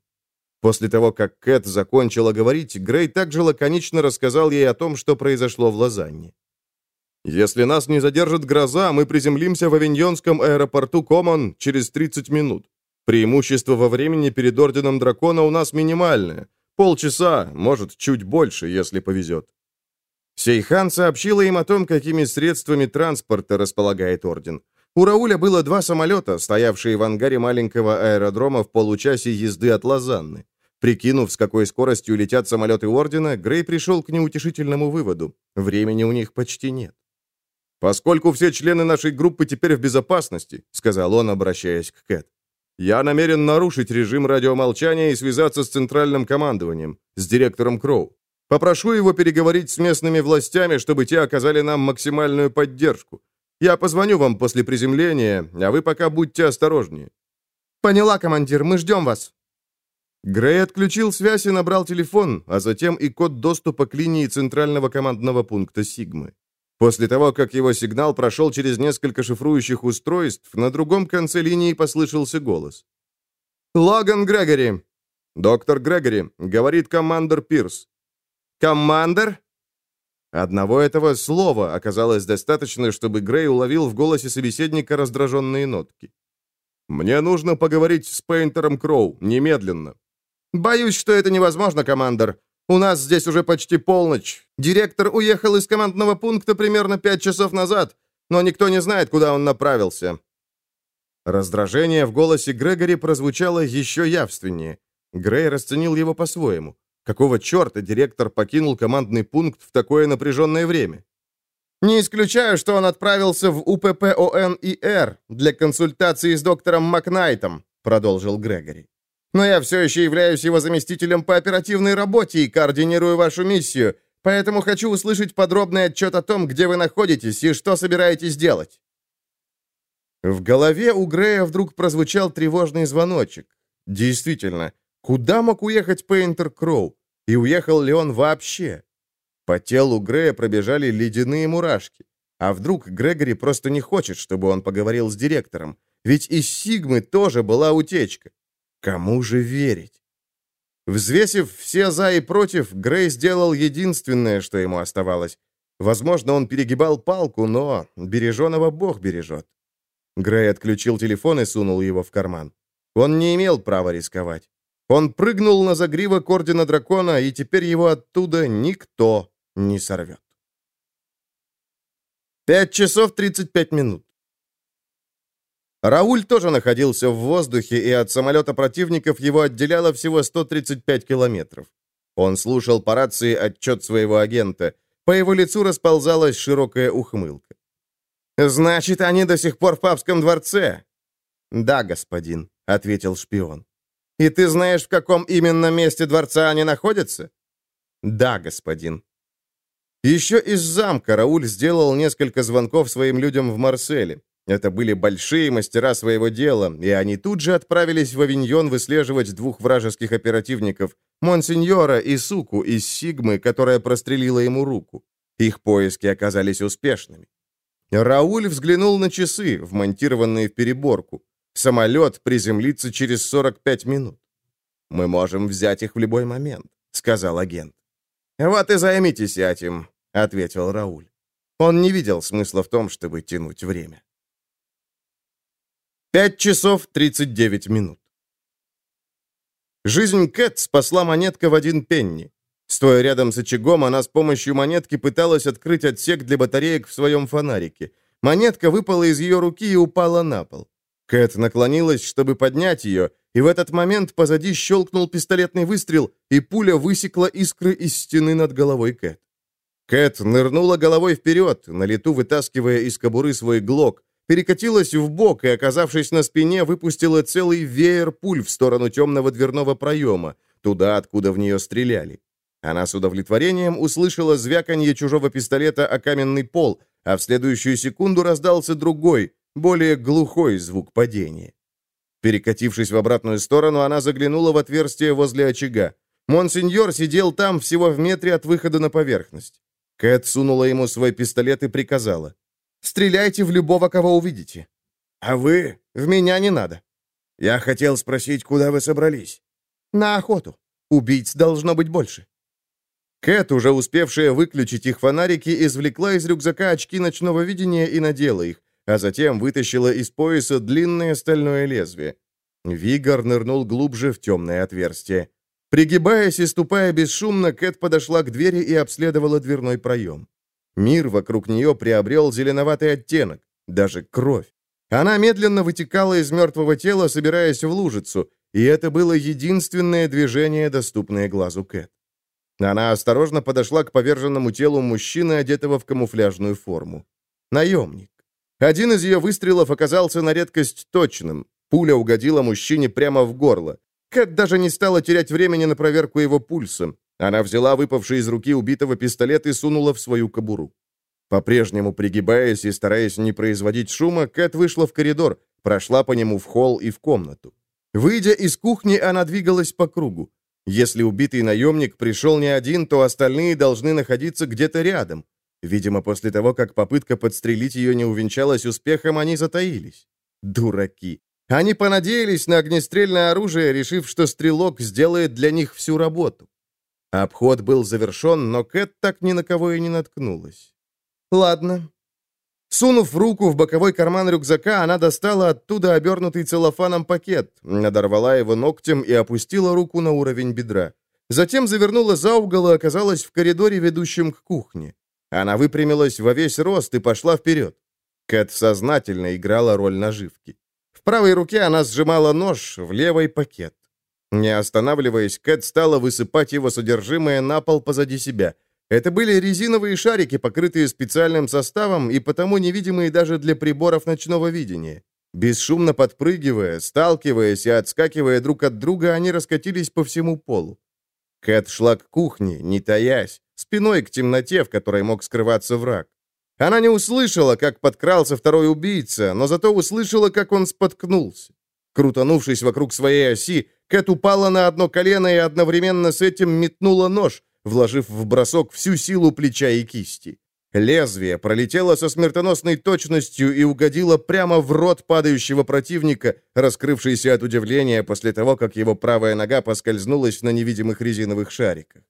После того, как Кэт закончила говорить, Грей также лаконично рассказал ей о том, что произошло в Лозанне. «Если нас не задержит гроза, мы приземлимся в авиньонском аэропорту Комон через 30 минут. Преимущество во времени перед Орденом Дракона у нас минимальное. Полчаса, может, чуть больше, если повезет». Сейхан сообщила им о том, какими средствами транспорта располагает Орден. У Рауля было два самолета, стоявшие в ангаре маленького аэродрома в получасе езды от Лозанны. Прикинув, с какой скоростью летят самолеты Ордена, Грей пришел к неутешительному выводу. Времени у них почти нет. «Поскольку все члены нашей группы теперь в безопасности», — сказал он, обращаясь к Кэт, «я намерен нарушить режим радиомолчания и связаться с центральным командованием, с директором Кроу. Попрошу его переговорить с местными властями, чтобы те оказали нам максимальную поддержку. Я позвоню вам после приземления, а вы пока будьте осторожнее». «Поняла, командир, мы ждем вас». Грей отключил связь и набрал телефон, а затем и код доступа к линии центрального командного пункта «Сигмы». После того, как его сигнал прошел через несколько шифрующих устройств, на другом конце линии послышался голос. «Логан Грегори!» «Доктор Грегори», — говорит командор Пирс. «Командор?» Одного этого слова оказалось достаточно, чтобы Грей уловил в голосе собеседника раздраженные нотки. «Мне нужно поговорить с Пейнтером Кроу, немедленно». «Боюсь, что это невозможно, командор. У нас здесь уже почти полночь. Директор уехал из командного пункта примерно пять часов назад, но никто не знает, куда он направился». Раздражение в голосе Грегори прозвучало еще явственнее. Грей расценил его по-своему. Какого черта директор покинул командный пункт в такое напряженное время? «Не исключаю, что он отправился в УППОНИР для консультации с доктором Макнайтом», продолжил Грегори. «Но я все еще являюсь его заместителем по оперативной работе и координирую вашу миссию, поэтому хочу услышать подробный отчет о том, где вы находитесь и что собираетесь делать». В голове у Грея вдруг прозвучал тревожный звоночек. Действительно, Куда мог уехать Пейнтер Кроу? И уехал ли он вообще? По телу Грея пробежали ледяные мурашки. А вдруг Грегори просто не хочет, чтобы он поговорил с директором? Ведь из Сигмы тоже была утечка. Кому же верить? Взвесив все «за» и «против», Грей сделал единственное, что ему оставалось. Возможно, он перегибал палку, но береженого Бог бережет. Грей отключил телефон и сунул его в карман. Он не имел права рисковать. Он прыгнул на загривок Ордена Дракона, и теперь его оттуда никто не сорвет. Пять часов тридцать пять минут. Рауль тоже находился в воздухе, и от самолета противников его отделяло всего 135 километров. Он слушал по рации отчет своего агента. По его лицу расползалась широкая ухмылка. «Значит, они до сих пор в папском дворце?» «Да, господин», — ответил шпион. «И ты знаешь, в каком именно месте дворца они находятся?» «Да, господин». Еще из замка Рауль сделал несколько звонков своим людям в Марселе. Это были большие мастера своего дела, и они тут же отправились в Авиньон выслеживать двух вражеских оперативников, Монсеньора и Суку из Сигмы, которая прострелила ему руку. Их поиски оказались успешными. Рауль взглянул на часы, вмонтированные в переборку. Самолет приземлится через 45 минут. «Мы можем взять их в любой момент», — сказал агент. «Вот и займитесь этим», — ответил Рауль. Он не видел смысла в том, чтобы тянуть время. Пять часов тридцать девять минут. Жизнь Кэт спасла монетка в один пенни. Стоя рядом с очагом, она с помощью монетки пыталась открыть отсек для батареек в своем фонарике. Монетка выпала из ее руки и упала на пол. Кэт наклонилась, чтобы поднять ее, и в этот момент позади щелкнул пистолетный выстрел, и пуля высекла искры из стены над головой Кэт. Кэт нырнула головой вперед, на лету вытаскивая из кобуры свой глок, перекатилась в бок и, оказавшись на спине, выпустила целый веер пуль в сторону темного дверного проема, туда, откуда в нее стреляли. Она с удовлетворением услышала звяканье чужого пистолета о каменный пол, а в следующую секунду раздался другой, более глухой звук падения. Перекатившись в обратную сторону, она заглянула в отверстие возле очага. Монсеньор сидел там всего в метре от выхода на поверхность. Кэт сунула ему свой пистолет и приказала. Стреляйте в любого, кого увидите». «А вы? В меня не надо». «Я хотел спросить, куда вы собрались?» «На охоту. Убийц должно быть больше». Кэт, уже успевшая выключить их фонарики, извлекла из рюкзака очки ночного видения и надела их, а затем вытащила из пояса длинное стальное лезвие. Вигор нырнул глубже в темное отверстие. Пригибаясь и ступая бесшумно, Кэт подошла к двери и обследовала дверной проем. Мир вокруг нее приобрел зеленоватый оттенок, даже кровь. Она медленно вытекала из мертвого тела, собираясь в лужицу, и это было единственное движение, доступное глазу Кэт. Она осторожно подошла к поверженному телу мужчины, одетого в камуфляжную форму. Наемник. Один из ее выстрелов оказался на редкость точным. Пуля угодила мужчине прямо в горло. Кэт даже не стала терять времени на проверку его пульса. Она взяла выпавший из руки убитого пистолет и сунула в свою кобуру. По-прежнему пригибаясь и стараясь не производить шума, Кэт вышла в коридор, прошла по нему в холл и в комнату. Выйдя из кухни, она двигалась по кругу. Если убитый наемник пришел не один, то остальные должны находиться где-то рядом. Видимо, после того, как попытка подстрелить ее не увенчалась успехом, они затаились. Дураки. Они понадеялись на огнестрельное оружие, решив, что стрелок сделает для них всю работу. Обход был завершен, но Кэт так ни на кого и не наткнулась. «Ладно». Сунув руку в боковой карман рюкзака, она достала оттуда обернутый целлофаном пакет, надорвала его ногтем и опустила руку на уровень бедра. Затем завернула за угол и оказалась в коридоре, ведущем к кухне. Она выпрямилась во весь рост и пошла вперед. Кэт сознательно играла роль наживки. В правой руке она сжимала нож, в левой — пакет. Не останавливаясь, Кэт стала высыпать его содержимое на пол позади себя. Это были резиновые шарики, покрытые специальным составом и потому невидимые даже для приборов ночного видения. Бесшумно подпрыгивая, сталкиваясь и отскакивая друг от друга, они раскатились по всему полу. Кэт шла к кухне, не таясь, спиной к темноте, в которой мог скрываться враг. Она не услышала, как подкрался второй убийца, но зато услышала, как он споткнулся. Крутанувшись вокруг своей оси, Кэт упала на одно колено и одновременно с этим метнула нож, вложив в бросок всю силу плеча и кисти. Лезвие пролетело со смертоносной точностью и угодило прямо в рот падающего противника, раскрывшийся от удивления после того, как его правая нога поскользнулась на невидимых резиновых шариках.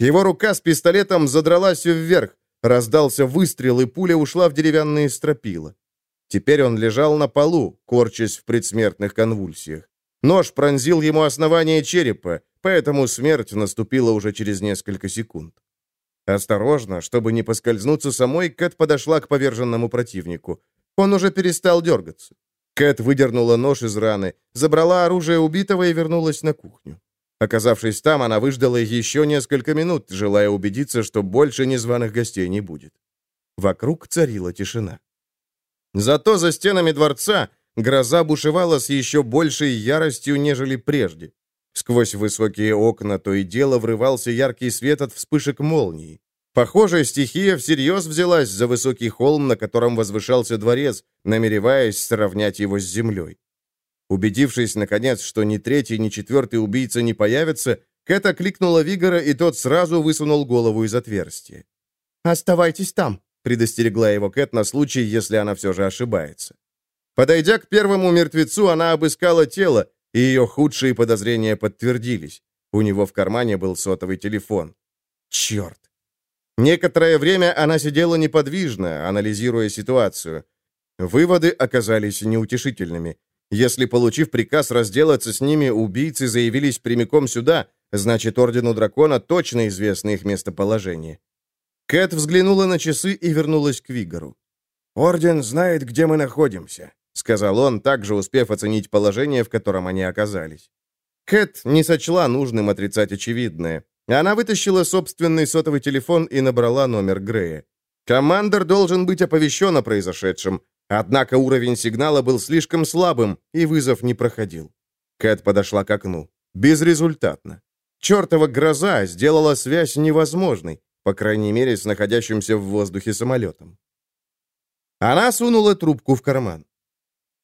Его рука с пистолетом задралась вверх, раздался выстрел, и пуля ушла в деревянные стропила. Теперь он лежал на полу, корчась в предсмертных конвульсиях. Нож пронзил ему основание черепа, поэтому смерть наступила уже через несколько секунд. Осторожно, чтобы не поскользнуться самой, Кэт подошла к поверженному противнику. Он уже перестал дергаться. Кэт выдернула нож из раны, забрала оружие убитого и вернулась на кухню. Оказавшись там, она выждала еще несколько минут, желая убедиться, что больше незваных гостей не будет. Вокруг царила тишина. Зато за стенами дворца гроза бушевала с еще большей яростью, нежели прежде. Сквозь высокие окна то и дело врывался яркий свет от вспышек молний. Похоже, стихия всерьез взялась за высокий холм, на котором возвышался дворец, намереваясь сравнять его с землей. Убедившись, наконец, что ни третий, ни четвертый убийца не появятся, Кэт окликнула Вигора, и тот сразу высунул голову из отверстия. «Оставайтесь там», — предостерегла его Кэт на случай, если она все же ошибается. Подойдя к первому мертвецу, она обыскала тело, и ее худшие подозрения подтвердились. У него в кармане был сотовый телефон. Черт! Некоторое время она сидела неподвижно, анализируя ситуацию. Выводы оказались неутешительными. Если, получив приказ разделаться с ними, убийцы заявились прямиком сюда, значит, Ордену Дракона точно известно их местоположение. Кэт взглянула на часы и вернулась к Вигору. «Орден знает, где мы находимся сказал он, также успев оценить положение, в котором они оказались. Кэт не сочла нужным отрицать очевидное. Она вытащила собственный сотовый телефон и набрала номер Грея. Командор должен быть оповещен о произошедшем, однако уровень сигнала был слишком слабым, и вызов не проходил. Кэт подошла к окну. Безрезультатно. Чертова гроза сделала связь невозможной, по крайней мере, с находящимся в воздухе самолетом. Она сунула трубку в карман.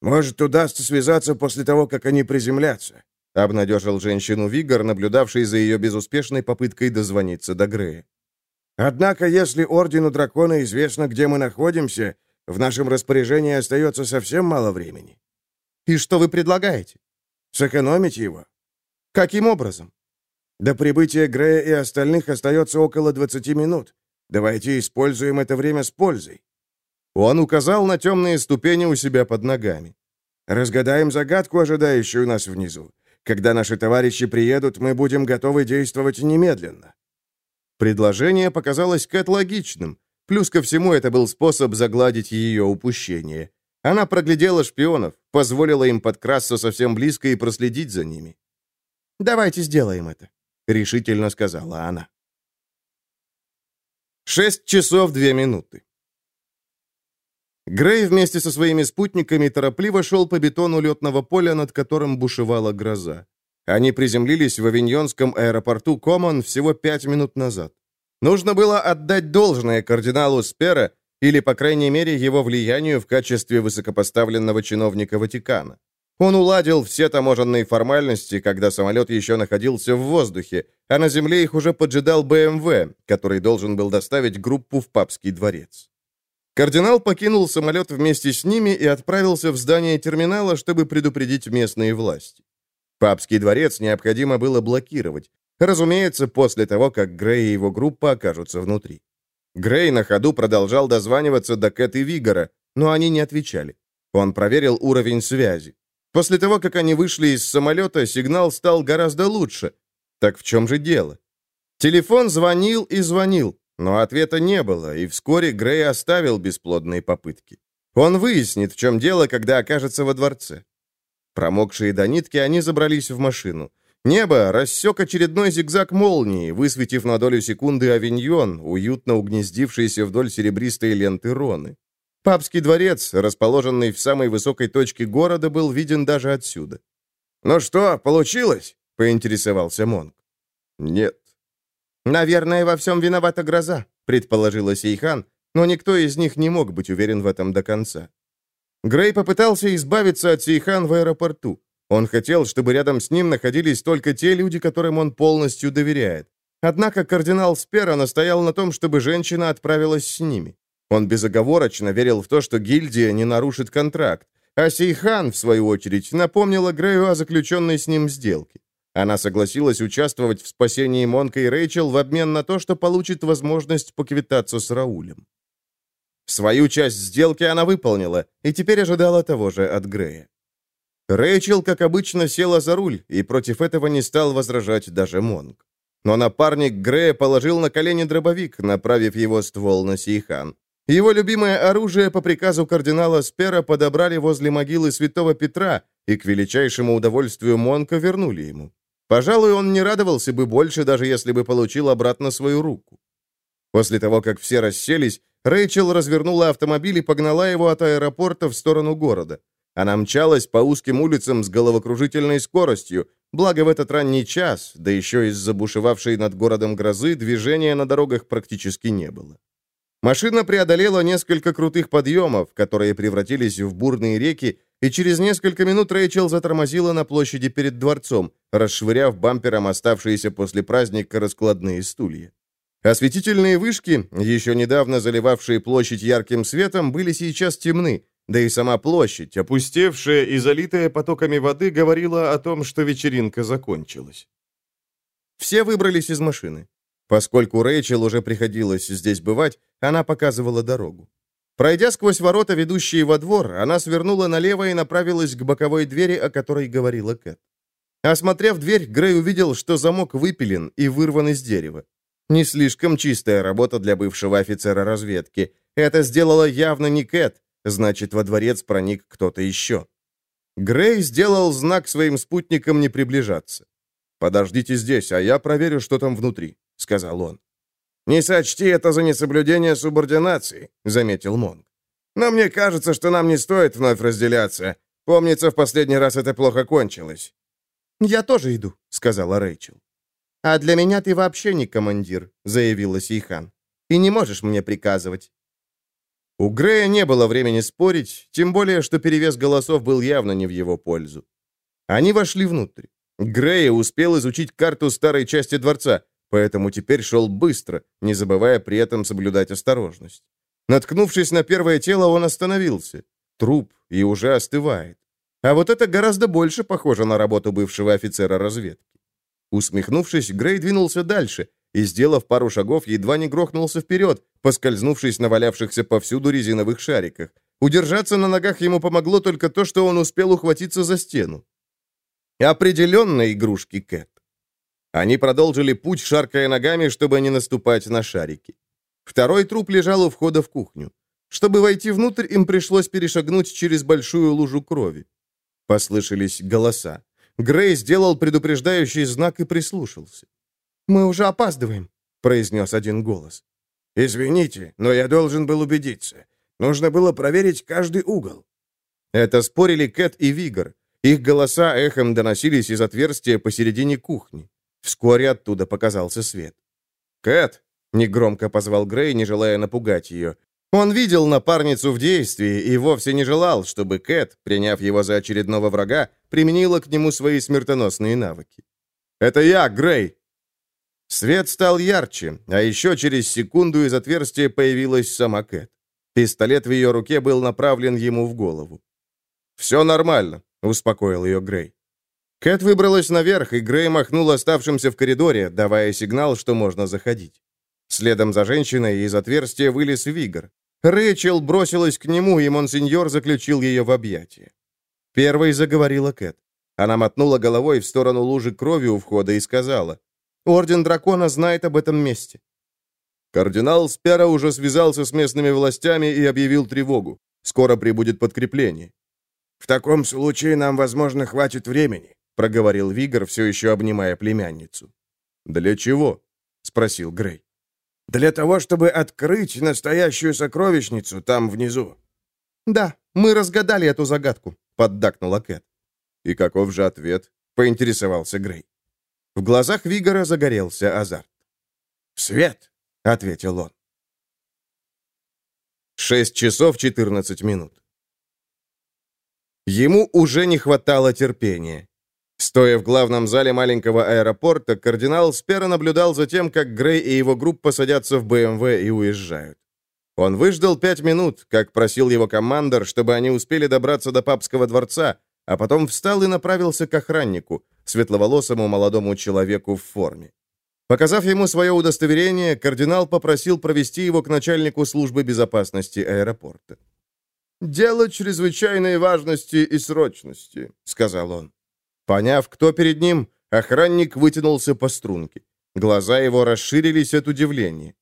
Может, удастся связаться после того, как они приземлятся», — обнадежил женщину Вигор, наблюдавший за ее безуспешной попыткой дозвониться до Грея. «Однако, если Ордену Дракона известно, где мы находимся, в нашем распоряжении остается совсем мало времени». «И что вы предлагаете?» «Сэкономить его». «Каким образом?» «До прибытия Грея и остальных остается около 20 минут. Давайте используем это время с пользой». Он указал на темные ступени у себя под ногами. «Разгадаем загадку, ожидающую нас внизу. Когда наши товарищи приедут, мы будем готовы действовать немедленно». Предложение показалось Кэт логичным. Плюс ко всему, это был способ загладить ее упущение. Она проглядела шпионов, позволила им подкрасться совсем близко и проследить за ними. «Давайте сделаем это», — решительно сказала она. Шесть часов две минуты. Грей вместе со своими спутниками торопливо шел по бетону летного поля, над которым бушевала гроза. Они приземлились в авиньонском аэропорту Комон всего пять минут назад. Нужно было отдать должное кардиналу Спера, или, по крайней мере, его влиянию в качестве высокопоставленного чиновника Ватикана. Он уладил все таможенные формальности, когда самолет еще находился в воздухе, а на земле их уже поджидал БМВ, который должен был доставить группу в папский дворец. Кардинал покинул самолет вместе с ними и отправился в здание терминала, чтобы предупредить местные власти. Папский дворец необходимо было блокировать. Разумеется, после того, как Грей и его группа окажутся внутри. Грей на ходу продолжал дозваниваться до Кэт и Вигора, но они не отвечали. Он проверил уровень связи. После того, как они вышли из самолета, сигнал стал гораздо лучше. Так в чем же дело? Телефон звонил и звонил, но ответа не было, и вскоре Грей оставил бесплодные попытки. Он выяснит, в чем дело, когда окажется во дворце. Промокшие до нитки, они забрались в машину. Небо рассек очередной зигзаг молнии, высветив на долю секунды авиньон, уютно угнездившийся вдоль серебристой ленты Роны. Папский дворец, расположенный в самой высокой точке города, был виден даже отсюда. «Ну что, получилось?» — поинтересовался Монк. «Нет», «Наверное, во всем виновата гроза», — предположила Сейхан, но никто из них не мог быть уверен в этом до конца. Грей попытался избавиться от Сейхан в аэропорту. Он хотел, чтобы рядом с ним находились только те люди, которым он полностью доверяет. Однако кардинал Спера настоял на том, чтобы женщина отправилась с ними. Он безоговорочно верил в то, что гильдия не нарушит контракт, а Сейхан, в свою очередь, напомнила Грею о заключенной с ним сделке. Она согласилась участвовать в спасении Монка и Рэйчел в обмен на то, что получит возможность поквитаться с Раулем. Свою часть сделки она выполнила и теперь ожидала того же от Грея. Рэйчел, как обычно, села за руль, и против этого не стал возражать даже Монг. Но напарник Грея положил на колени дробовик, направив его ствол на Сейхан. Его любимое оружие по приказу кардинала Спера подобрали возле могилы святого Петра и к величайшему удовольствию Монка вернули ему. Пожалуй, он не радовался бы больше, даже если бы получил обратно свою руку. После того, как все расселись, Рэйчел развернула автомобиль и погнала его от аэропорта в сторону города. Она мчалась по узким улицам с головокружительной скоростью, благо в этот ранний час, да еще из-за бушевавшей над городом грозы, движения на дорогах практически не было. Машина преодолела несколько крутых подъемов, которые превратились в бурные реки, и через несколько минут Рэйчел затормозила на площади перед дворцом, расшвыряв бампером оставшиеся после праздника раскладные стулья. Осветительные вышки, еще недавно заливавшие площадь ярким светом, были сейчас темны, да и сама площадь, опустевшая и залитая потоками воды, говорила о том, что вечеринка закончилась. Все выбрались из машины. Поскольку Рэйчел уже приходилось здесь бывать, она показывала дорогу. Пройдя сквозь ворота, ведущие во двор, она свернула налево и направилась к боковой двери, о которой говорила Кэт. Осмотрев дверь, Грей увидел, что замок выпилен и вырван из дерева. Не слишком чистая работа для бывшего офицера разведки. Это сделала явно не Кэт, Значит, во дворец проник кто-то еще. Грей сделал знак своим спутникам не приближаться. «Подождите здесь, а я проверю, что там внутри», — сказал он. «Не сочти это за несоблюдение субординации», — заметил Монг. «Но мне кажется, что нам не стоит вновь разделяться. Помнится, в последний раз это плохо кончилось». «Я тоже иду», — сказала Рэйчел. «А для меня ты вообще не командир», — заявила Сейхан. «И не можешь мне приказывать. У Грея не было времени спорить, тем более, что перевес голосов был явно не в его пользу. Они вошли внутрь. Грея успел изучить карту старой части дворца, поэтому теперь шел быстро, не забывая при этом соблюдать осторожность. Наткнувшись на первое тело, он остановился. Труп и уже остывает. А вот это гораздо больше похоже на работу бывшего офицера разведки. Усмехнувшись, Грей двинулся дальше, и, сделав пару шагов, едва не грохнулся вперед, поскользнувшись на валявшихся повсюду резиновых шариках. Удержаться на ногах ему помогло только то, что он успел ухватиться за стену. Определенно игрушки Кэт. Они продолжили путь, шаркая ногами, чтобы не наступать на шарики. Второй труп лежал у входа в кухню. Чтобы войти внутрь, им пришлось перешагнуть через большую лужу крови. Послышались голоса. Грей сделал предупреждающий знак и прислушался. «Мы уже опаздываем», — произнес один голос. «Извините, но я должен был убедиться. Нужно было проверить каждый угол». Это спорили Кэт и Вигор. Их голоса эхом доносились из отверстия посередине кухни. Вскоре оттуда показался свет. «Кэт!» — негромко позвал Грей, не желая напугать ее. Он видел напарницу в действии и вовсе не желал, чтобы Кэт, приняв его за очередного врага, применила к нему свои смертоносные навыки. «Это я, Грей!» Свет стал ярче, а еще через секунду из отверстия появилась сама Кэт. Пистолет в ее руке был направлен ему в голову. «Все нормально», — успокоил ее Грей. Кэт выбралась наверх, и Грей махнул оставшимся в коридоре, давая сигнал, что можно заходить. Следом за женщиной из отверстия вылез Вигор. Рэйчел бросилась к нему, и монсеньор заключил ее в объятия. Первой заговорила Кэт. Она мотнула головой в сторону лужи крови у входа и сказала, Орден Дракона знает об этом месте». Кардинал Спера уже связался с местными властями и объявил тревогу. Скоро прибудет подкрепление. «В таком случае нам, возможно, хватит времени», — проговорил Вигор, все еще обнимая племянницу. «Для чего?» — спросил Грей. «Для того, чтобы открыть настоящую сокровищницу там внизу». «Да, мы разгадали эту загадку», — поддакнула Кэт. «И каков же ответ?» — поинтересовался Грей. В глазах Вигора загорелся азарт. «Свет!» — ответил он. Шесть часов четырнадцать минут. Ему уже не хватало терпения. Стоя в главном зале маленького аэропорта, кардинал Спера наблюдал за тем, как Грей и его группа садятся в БМВ и уезжают. Он выждал пять минут, как просил его командор, чтобы они успели добраться до папского дворца, а потом встал и направился к охраннику, светловолосому молодому человеку в форме. Показав ему свое удостоверение, кардинал попросил провести его к начальнику службы безопасности аэропорта. «Дело чрезвычайной важности и срочности», — сказал он. Поняв, кто перед ним, охранник вытянулся по струнке. Глаза его расширились от удивления.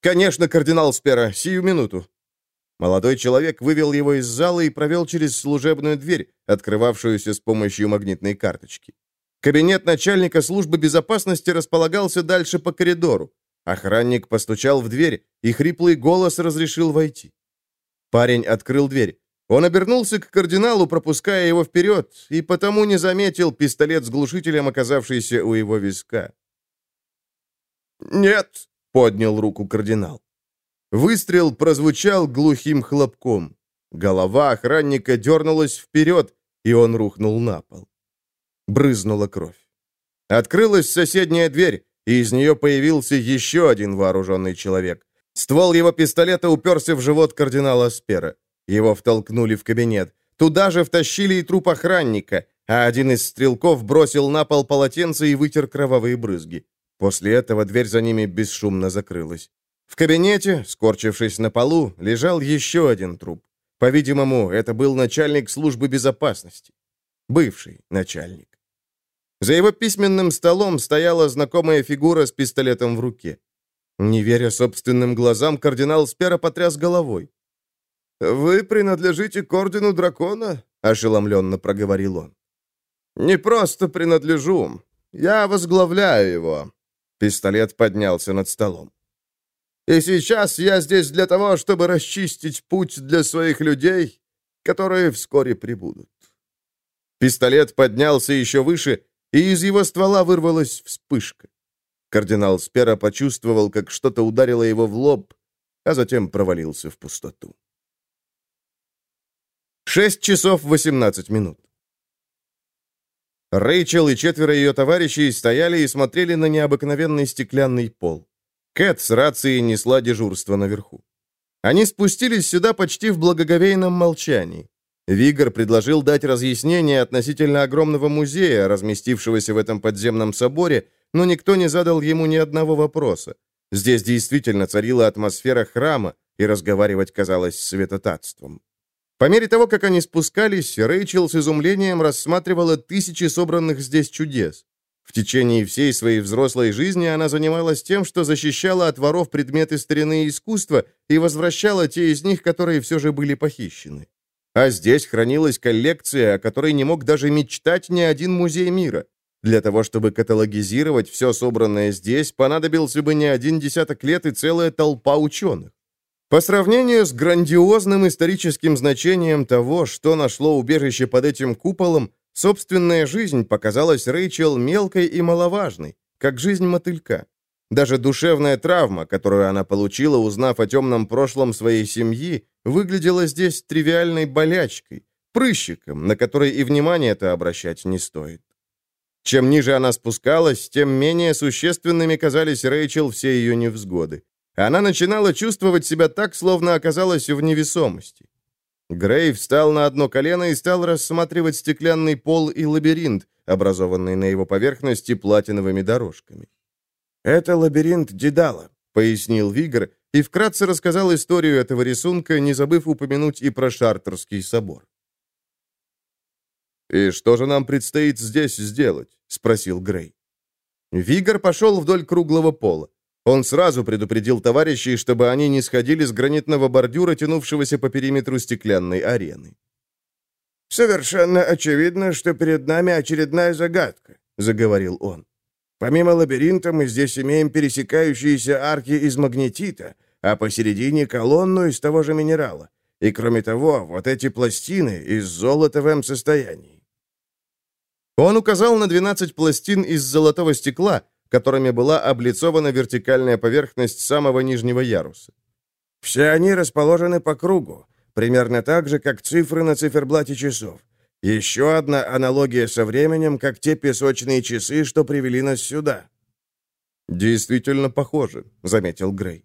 «Конечно, кардинал Спера, сию минуту». Молодой человек вывел его из зала и провел через служебную дверь, открывавшуюся с помощью магнитной карточки. Кабинет начальника службы безопасности располагался дальше по коридору. Охранник постучал в дверь, и хриплый голос разрешил войти. Парень открыл дверь. Он обернулся к кардиналу, пропуская его вперед, и потому не заметил пистолет с глушителем, оказавшийся у его виска. «Нет!» — поднял руку кардинал. Выстрел прозвучал глухим хлопком. Голова охранника дернулась вперед, и он рухнул на пол. Брызнула кровь. Открылась соседняя дверь, и из нее появился еще один вооруженный человек. Ствол его пистолета уперся в живот кардинала Спера. Его втолкнули в кабинет. Туда же втащили и труп охранника, а один из стрелков бросил на пол полотенце и вытер кровавые брызги. После этого дверь за ними бесшумно закрылась. В кабинете, скорчившись на полу, лежал еще один труп. По-видимому, это был начальник службы безопасности. Бывший начальник. За его письменным столом стояла знакомая фигура с пистолетом в руке. Не веря собственным глазам, кардинал Спера потряс головой. «Вы принадлежите к ордену дракона?» — ошеломленно проговорил он. «Не просто принадлежу. Я возглавляю его». Пистолет поднялся над столом. «И сейчас я здесь для того, чтобы расчистить путь для своих людей, которые вскоре прибудут». Пистолет поднялся еще выше, и из его ствола вырвалась вспышка. Кардинал Спера почувствовал, как что-то ударило его в лоб, а затем провалился в пустоту. 6 часов 18 минут. Рэйчел и четверо ее товарищей стояли и смотрели на необыкновенный стеклянный пол. Кэт с рацией несла дежурство наверху. Они спустились сюда почти в благоговейном молчании. Вигор предложил дать разъяснение относительно огромного музея, разместившегося в этом подземном соборе, но никто не задал ему ни одного вопроса. Здесь действительно царила атмосфера храма, и разговаривать казалось святотатством. По мере того, как они спускались, Рэйчел с изумлением рассматривала тысячи собранных здесь чудес. В течение всей своей взрослой жизни она занималась тем, что защищала от воров предметы старины и искусства и возвращала те из них, которые все же были похищены. А здесь хранилась коллекция, о которой не мог даже мечтать ни один музей мира. Для того, чтобы каталогизировать все собранное здесь, понадобился бы не один десяток лет и целая толпа ученых. По сравнению с грандиозным историческим значением того, что нашло убежище под этим куполом, собственная жизнь показалась Рэйчел мелкой и маловажной, как жизнь мотылька. Даже душевная травма, которую она получила, узнав о темном прошлом своей семьи, выглядела здесь тривиальной болячкой, прыщиком, на который и внимание-то обращать не стоит. Чем ниже она спускалась, тем менее существенными казались Рэйчел все ее невзгоды. Она начинала чувствовать себя так, словно оказалась в невесомости. Грей встал на одно колено и стал рассматривать стеклянный пол и лабиринт, образованный на его поверхности платиновыми дорожками. «Это лабиринт Дедала», — пояснил Вигр и вкратце рассказал историю этого рисунка, не забыв упомянуть и про Шартерский собор. «И что же нам предстоит здесь сделать?» — спросил Грей. Вигор пошел вдоль круглого пола. Он сразу предупредил товарищей, чтобы они не сходили с гранитного бордюра, тянувшегося по периметру стеклянной арены. «Совершенно очевидно, что перед нами очередная загадка», — заговорил он. «Помимо лабиринта мы здесь имеем пересекающиеся арки из магнетита, а посередине колонну из того же минерала. И кроме того, вот эти пластины из золота в М-состоянии. Он указал на 12 пластин из золотого стекла, которыми была облицована вертикальная поверхность самого нижнего яруса. «Все они расположены по кругу, примерно так же, как цифры на циферблате часов. Еще одна аналогия со временем, как те песочные часы, что привели нас сюда». «Действительно похоже», — заметил Грей.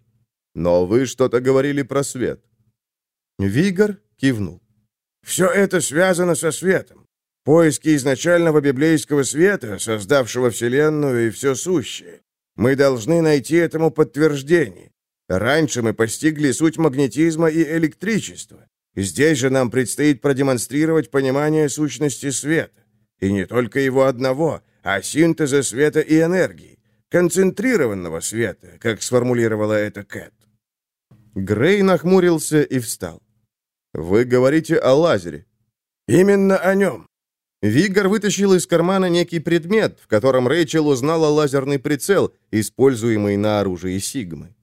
«Но вы что-то говорили про свет». Вигор кивнул. «Все это связано со светом. Поиски изначального библейского света, создавшего Вселенную и все сущее. Мы должны найти этому подтверждение. Раньше мы постигли суть магнетизма и электричества. Здесь же нам предстоит продемонстрировать понимание сущности света. И не только его одного, а синтеза света и энергии. Концентрированного света, как сформулировала это Кэт. Грей нахмурился и встал. «Вы говорите о лазере?» «Именно о нем». Вигор вытащил из кармана некий предмет, в котором Рэйчел узнала лазерный прицел, используемый на оружии Сигмы.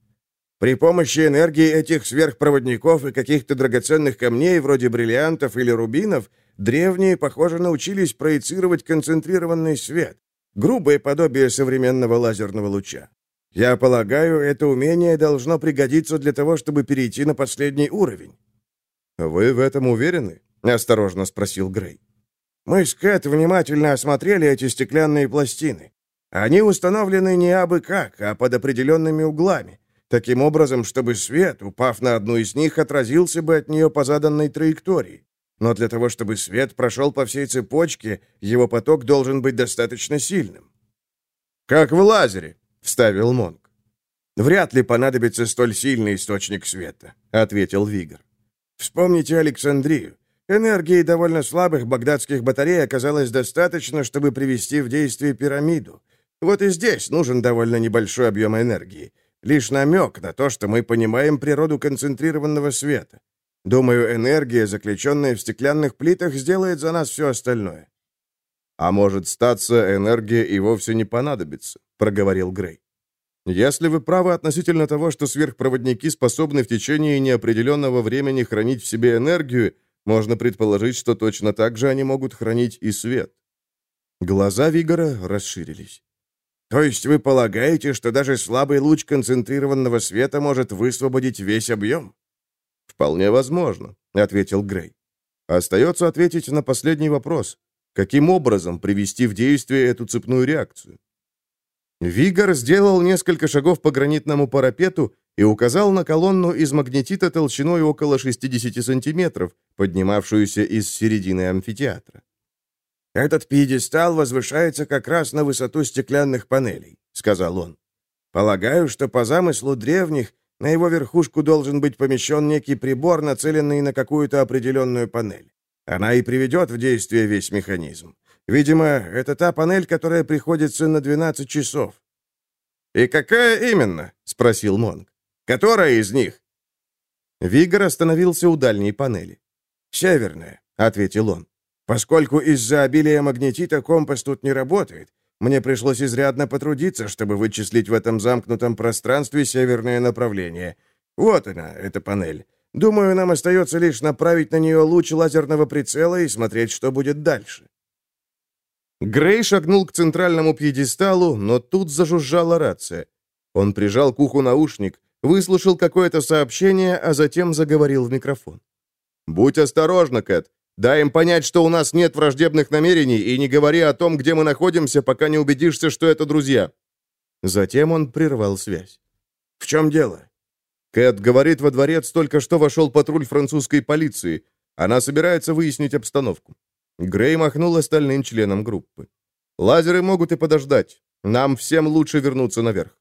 При помощи энергии этих сверхпроводников и каких-то драгоценных камней, вроде бриллиантов или рубинов, древние, похоже, научились проецировать концентрированный свет, грубое подобие современного лазерного луча. Я полагаю, это умение должно пригодиться для того, чтобы перейти на последний уровень». «Вы в этом уверены?» — осторожно спросил Грей. «Мы с Кэт внимательно осмотрели эти стеклянные пластины. Они установлены не абы как, а под определенными углами, таким образом, чтобы свет, упав на одну из них, отразился бы от нее по заданной траектории. Но для того, чтобы свет прошел по всей цепочке, его поток должен быть достаточно сильным. «Как в лазере», — вставил Монг. «Вряд ли понадобится столь сильный источник света», — ответил Вигр. «Вспомните Александрию. Энергии довольно слабых багдадских батарей оказалось достаточно, чтобы привести в действие пирамиду. Вот и здесь нужен довольно небольшой объем энергии. Лишь намек на то, что мы понимаем природу концентрированного света. Думаю, энергия, заключенная в стеклянных плитах, сделает за нас все остальное. А может, статься энергия и вовсе не понадобится, проговорил Грей. Если вы правы относительно того, что сверхпроводники способны в течение неопределенного времени хранить в себе энергию, можно предположить, что точно так же они могут хранить и свет. Глаза Вигора расширились. То есть вы полагаете, что даже слабый луч концентрированного света может высвободить весь объем? «Вполне возможно», — ответил Грей. «Остается ответить на последний вопрос. Каким образом привести в действие эту цепную реакцию?» Вигор сделал несколько шагов по гранитному парапету и указал на колонну из магнетита толщиной около 60 сантиметров, поднимавшуюся из середины амфитеатра. «Этот пьедестал возвышается как раз на высоту стеклянных панелей», — сказал он. «Полагаю, что по замыслу древних на его верхушку должен быть помещен некий прибор, нацеленный на какую-то определенную панель. Она и приведет в действие весь механизм. Видимо, это та панель, которая приходится на 12 часов. «И какая именно?» — спросил Монг. «Которая из них?» Вигор остановился у дальней панели. «Северная», — ответил он. «Поскольку из-за обилия магнетита компас тут не работает, мне пришлось изрядно потрудиться, чтобы вычислить в этом замкнутом пространстве северное направление. Вот она, эта панель. Думаю, нам остается лишь направить на нее луч лазерного прицела и смотреть, что будет дальше». Грей шагнул к центральному пьедесталу, но тут зажужжала рация. Он прижал к уху наушник, выслушал какое-то сообщение, а затем заговорил в микрофон. «Будь осторожна, Кэт. Дай им понять, что у нас нет враждебных намерений, и не говори о том, где мы находимся, пока не убедишься, что это друзья». Затем он прервал связь. «В чем дело?» Кэт говорит, во дворец только что вошел патруль французской полиции. Она собирается выяснить обстановку. Грей махнул остальным членам группы. «Лазеры могут и подождать. Нам всем лучше вернуться наверх».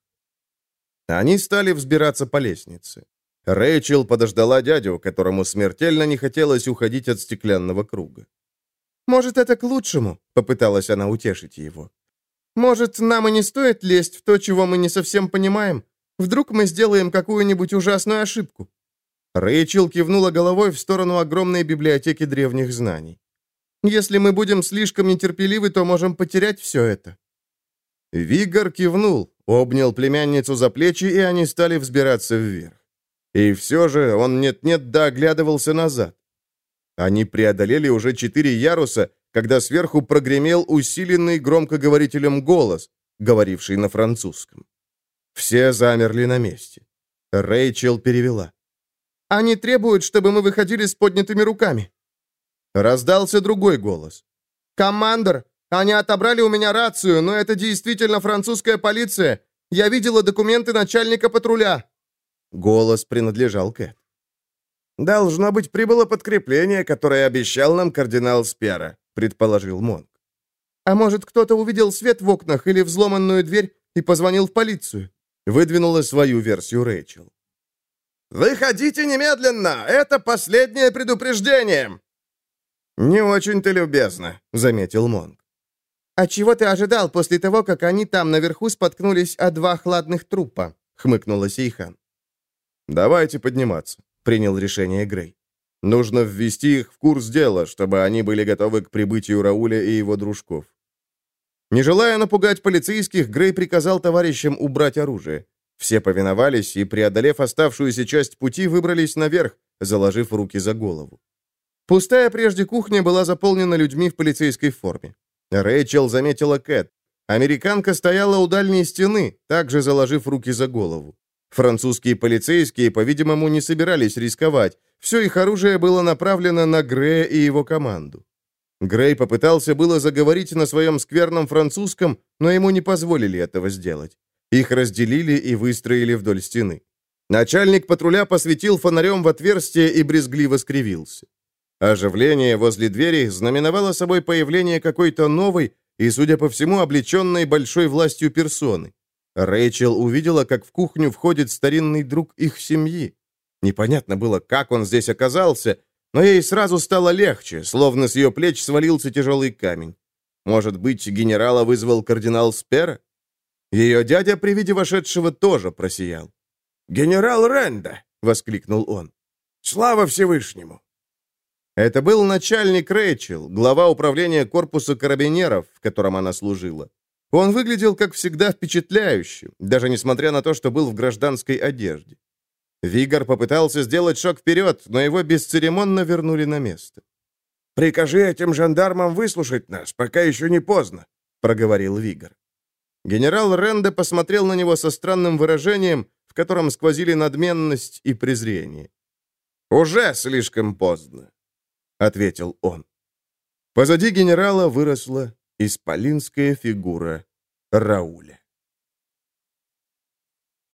Они стали взбираться по лестнице. Рэйчел подождала дядю, которому смертельно не хотелось уходить от стеклянного круга. «Может, это к лучшему?» — попыталась она утешить его. «Может, нам и не стоит лезть в то, чего мы не совсем понимаем? Вдруг мы сделаем какую-нибудь ужасную ошибку?» Рэйчел кивнула головой в сторону огромной библиотеки древних знаний. «Если мы будем слишком нетерпеливы, то можем потерять все это». Вигор кивнул, обнял племянницу за плечи, и они стали взбираться вверх. И все же он нет-нет да оглядывался назад. Они преодолели уже четыре яруса, когда сверху прогремел усиленный громкоговорителем голос, говоривший на французском. Все замерли на месте. Рэйчел перевела. «Они требуют, чтобы мы выходили с поднятыми руками». Раздался другой голос. «Командор, они отобрали у меня рацию, но это действительно французская полиция. Я видела документы начальника патруля». Голос принадлежал Кэт. «Должно быть, прибыло подкрепление, которое обещал нам кардинал Спера», — предположил Монк. «А может, кто-то увидел свет в окнах или взломанную дверь и позвонил в полицию?» Выдвинула свою версию Рэйчел. «Выходите немедленно! Это последнее предупреждение!» «Не очень-то любезно», — заметил Монг. «А чего ты ожидал после того, как они там наверху споткнулись о два хладных трупа?» — хмыкнула Сейхан. «Давайте подниматься», — принял решение Грей. «Нужно ввести их в курс дела, чтобы они были готовы к прибытию Рауля и его дружков». Не желая напугать полицейских, Грей приказал товарищам убрать оружие. Все повиновались и, преодолев оставшуюся часть пути, выбрались наверх, заложив руки за голову. Пустая прежде кухня была заполнена людьми в полицейской форме. Рэйчел заметила Кэт. Американка стояла у дальней стены, также заложив руки за голову. Французские полицейские, по-видимому, не собирались рисковать. Все их оружие было направлено на Грея и его команду. Грей попытался было заговорить на своем скверном французском, но ему не позволили этого сделать. Их разделили и выстроили вдоль стены. Начальник патруля посветил фонарем в отверстие и брезгливо скривился. Оживление возле двери знаменовало собой появление какой-то новой и, судя по всему, облеченной большой властью персоны. Рэйчел увидела, как в кухню входит старинный друг их семьи. Непонятно было, как он здесь оказался, но ей сразу стало легче, словно с ее плеч свалился тяжелый камень. Может быть, генерала вызвал кардинал Спера? Ее дядя при виде вошедшего тоже просиял. «Генерал Ренда!» — воскликнул он. «Слава Всевышнему! Это был начальник Рэйчел, глава управления корпуса карабинеров, в котором она служила. Он выглядел, как всегда, впечатляюще, даже несмотря на то, что был в гражданской одежде. Вигор попытался сделать шаг вперед, но его бесцеремонно вернули на место. «Прикажи этим жандармам выслушать нас, пока еще не поздно», — проговорил Вигор. Генерал Ренде посмотрел на него со странным выражением, в котором сквозили надменность и презрение. «Уже слишком поздно ответил он. Позади генерала выросла исполинская фигура Рауля.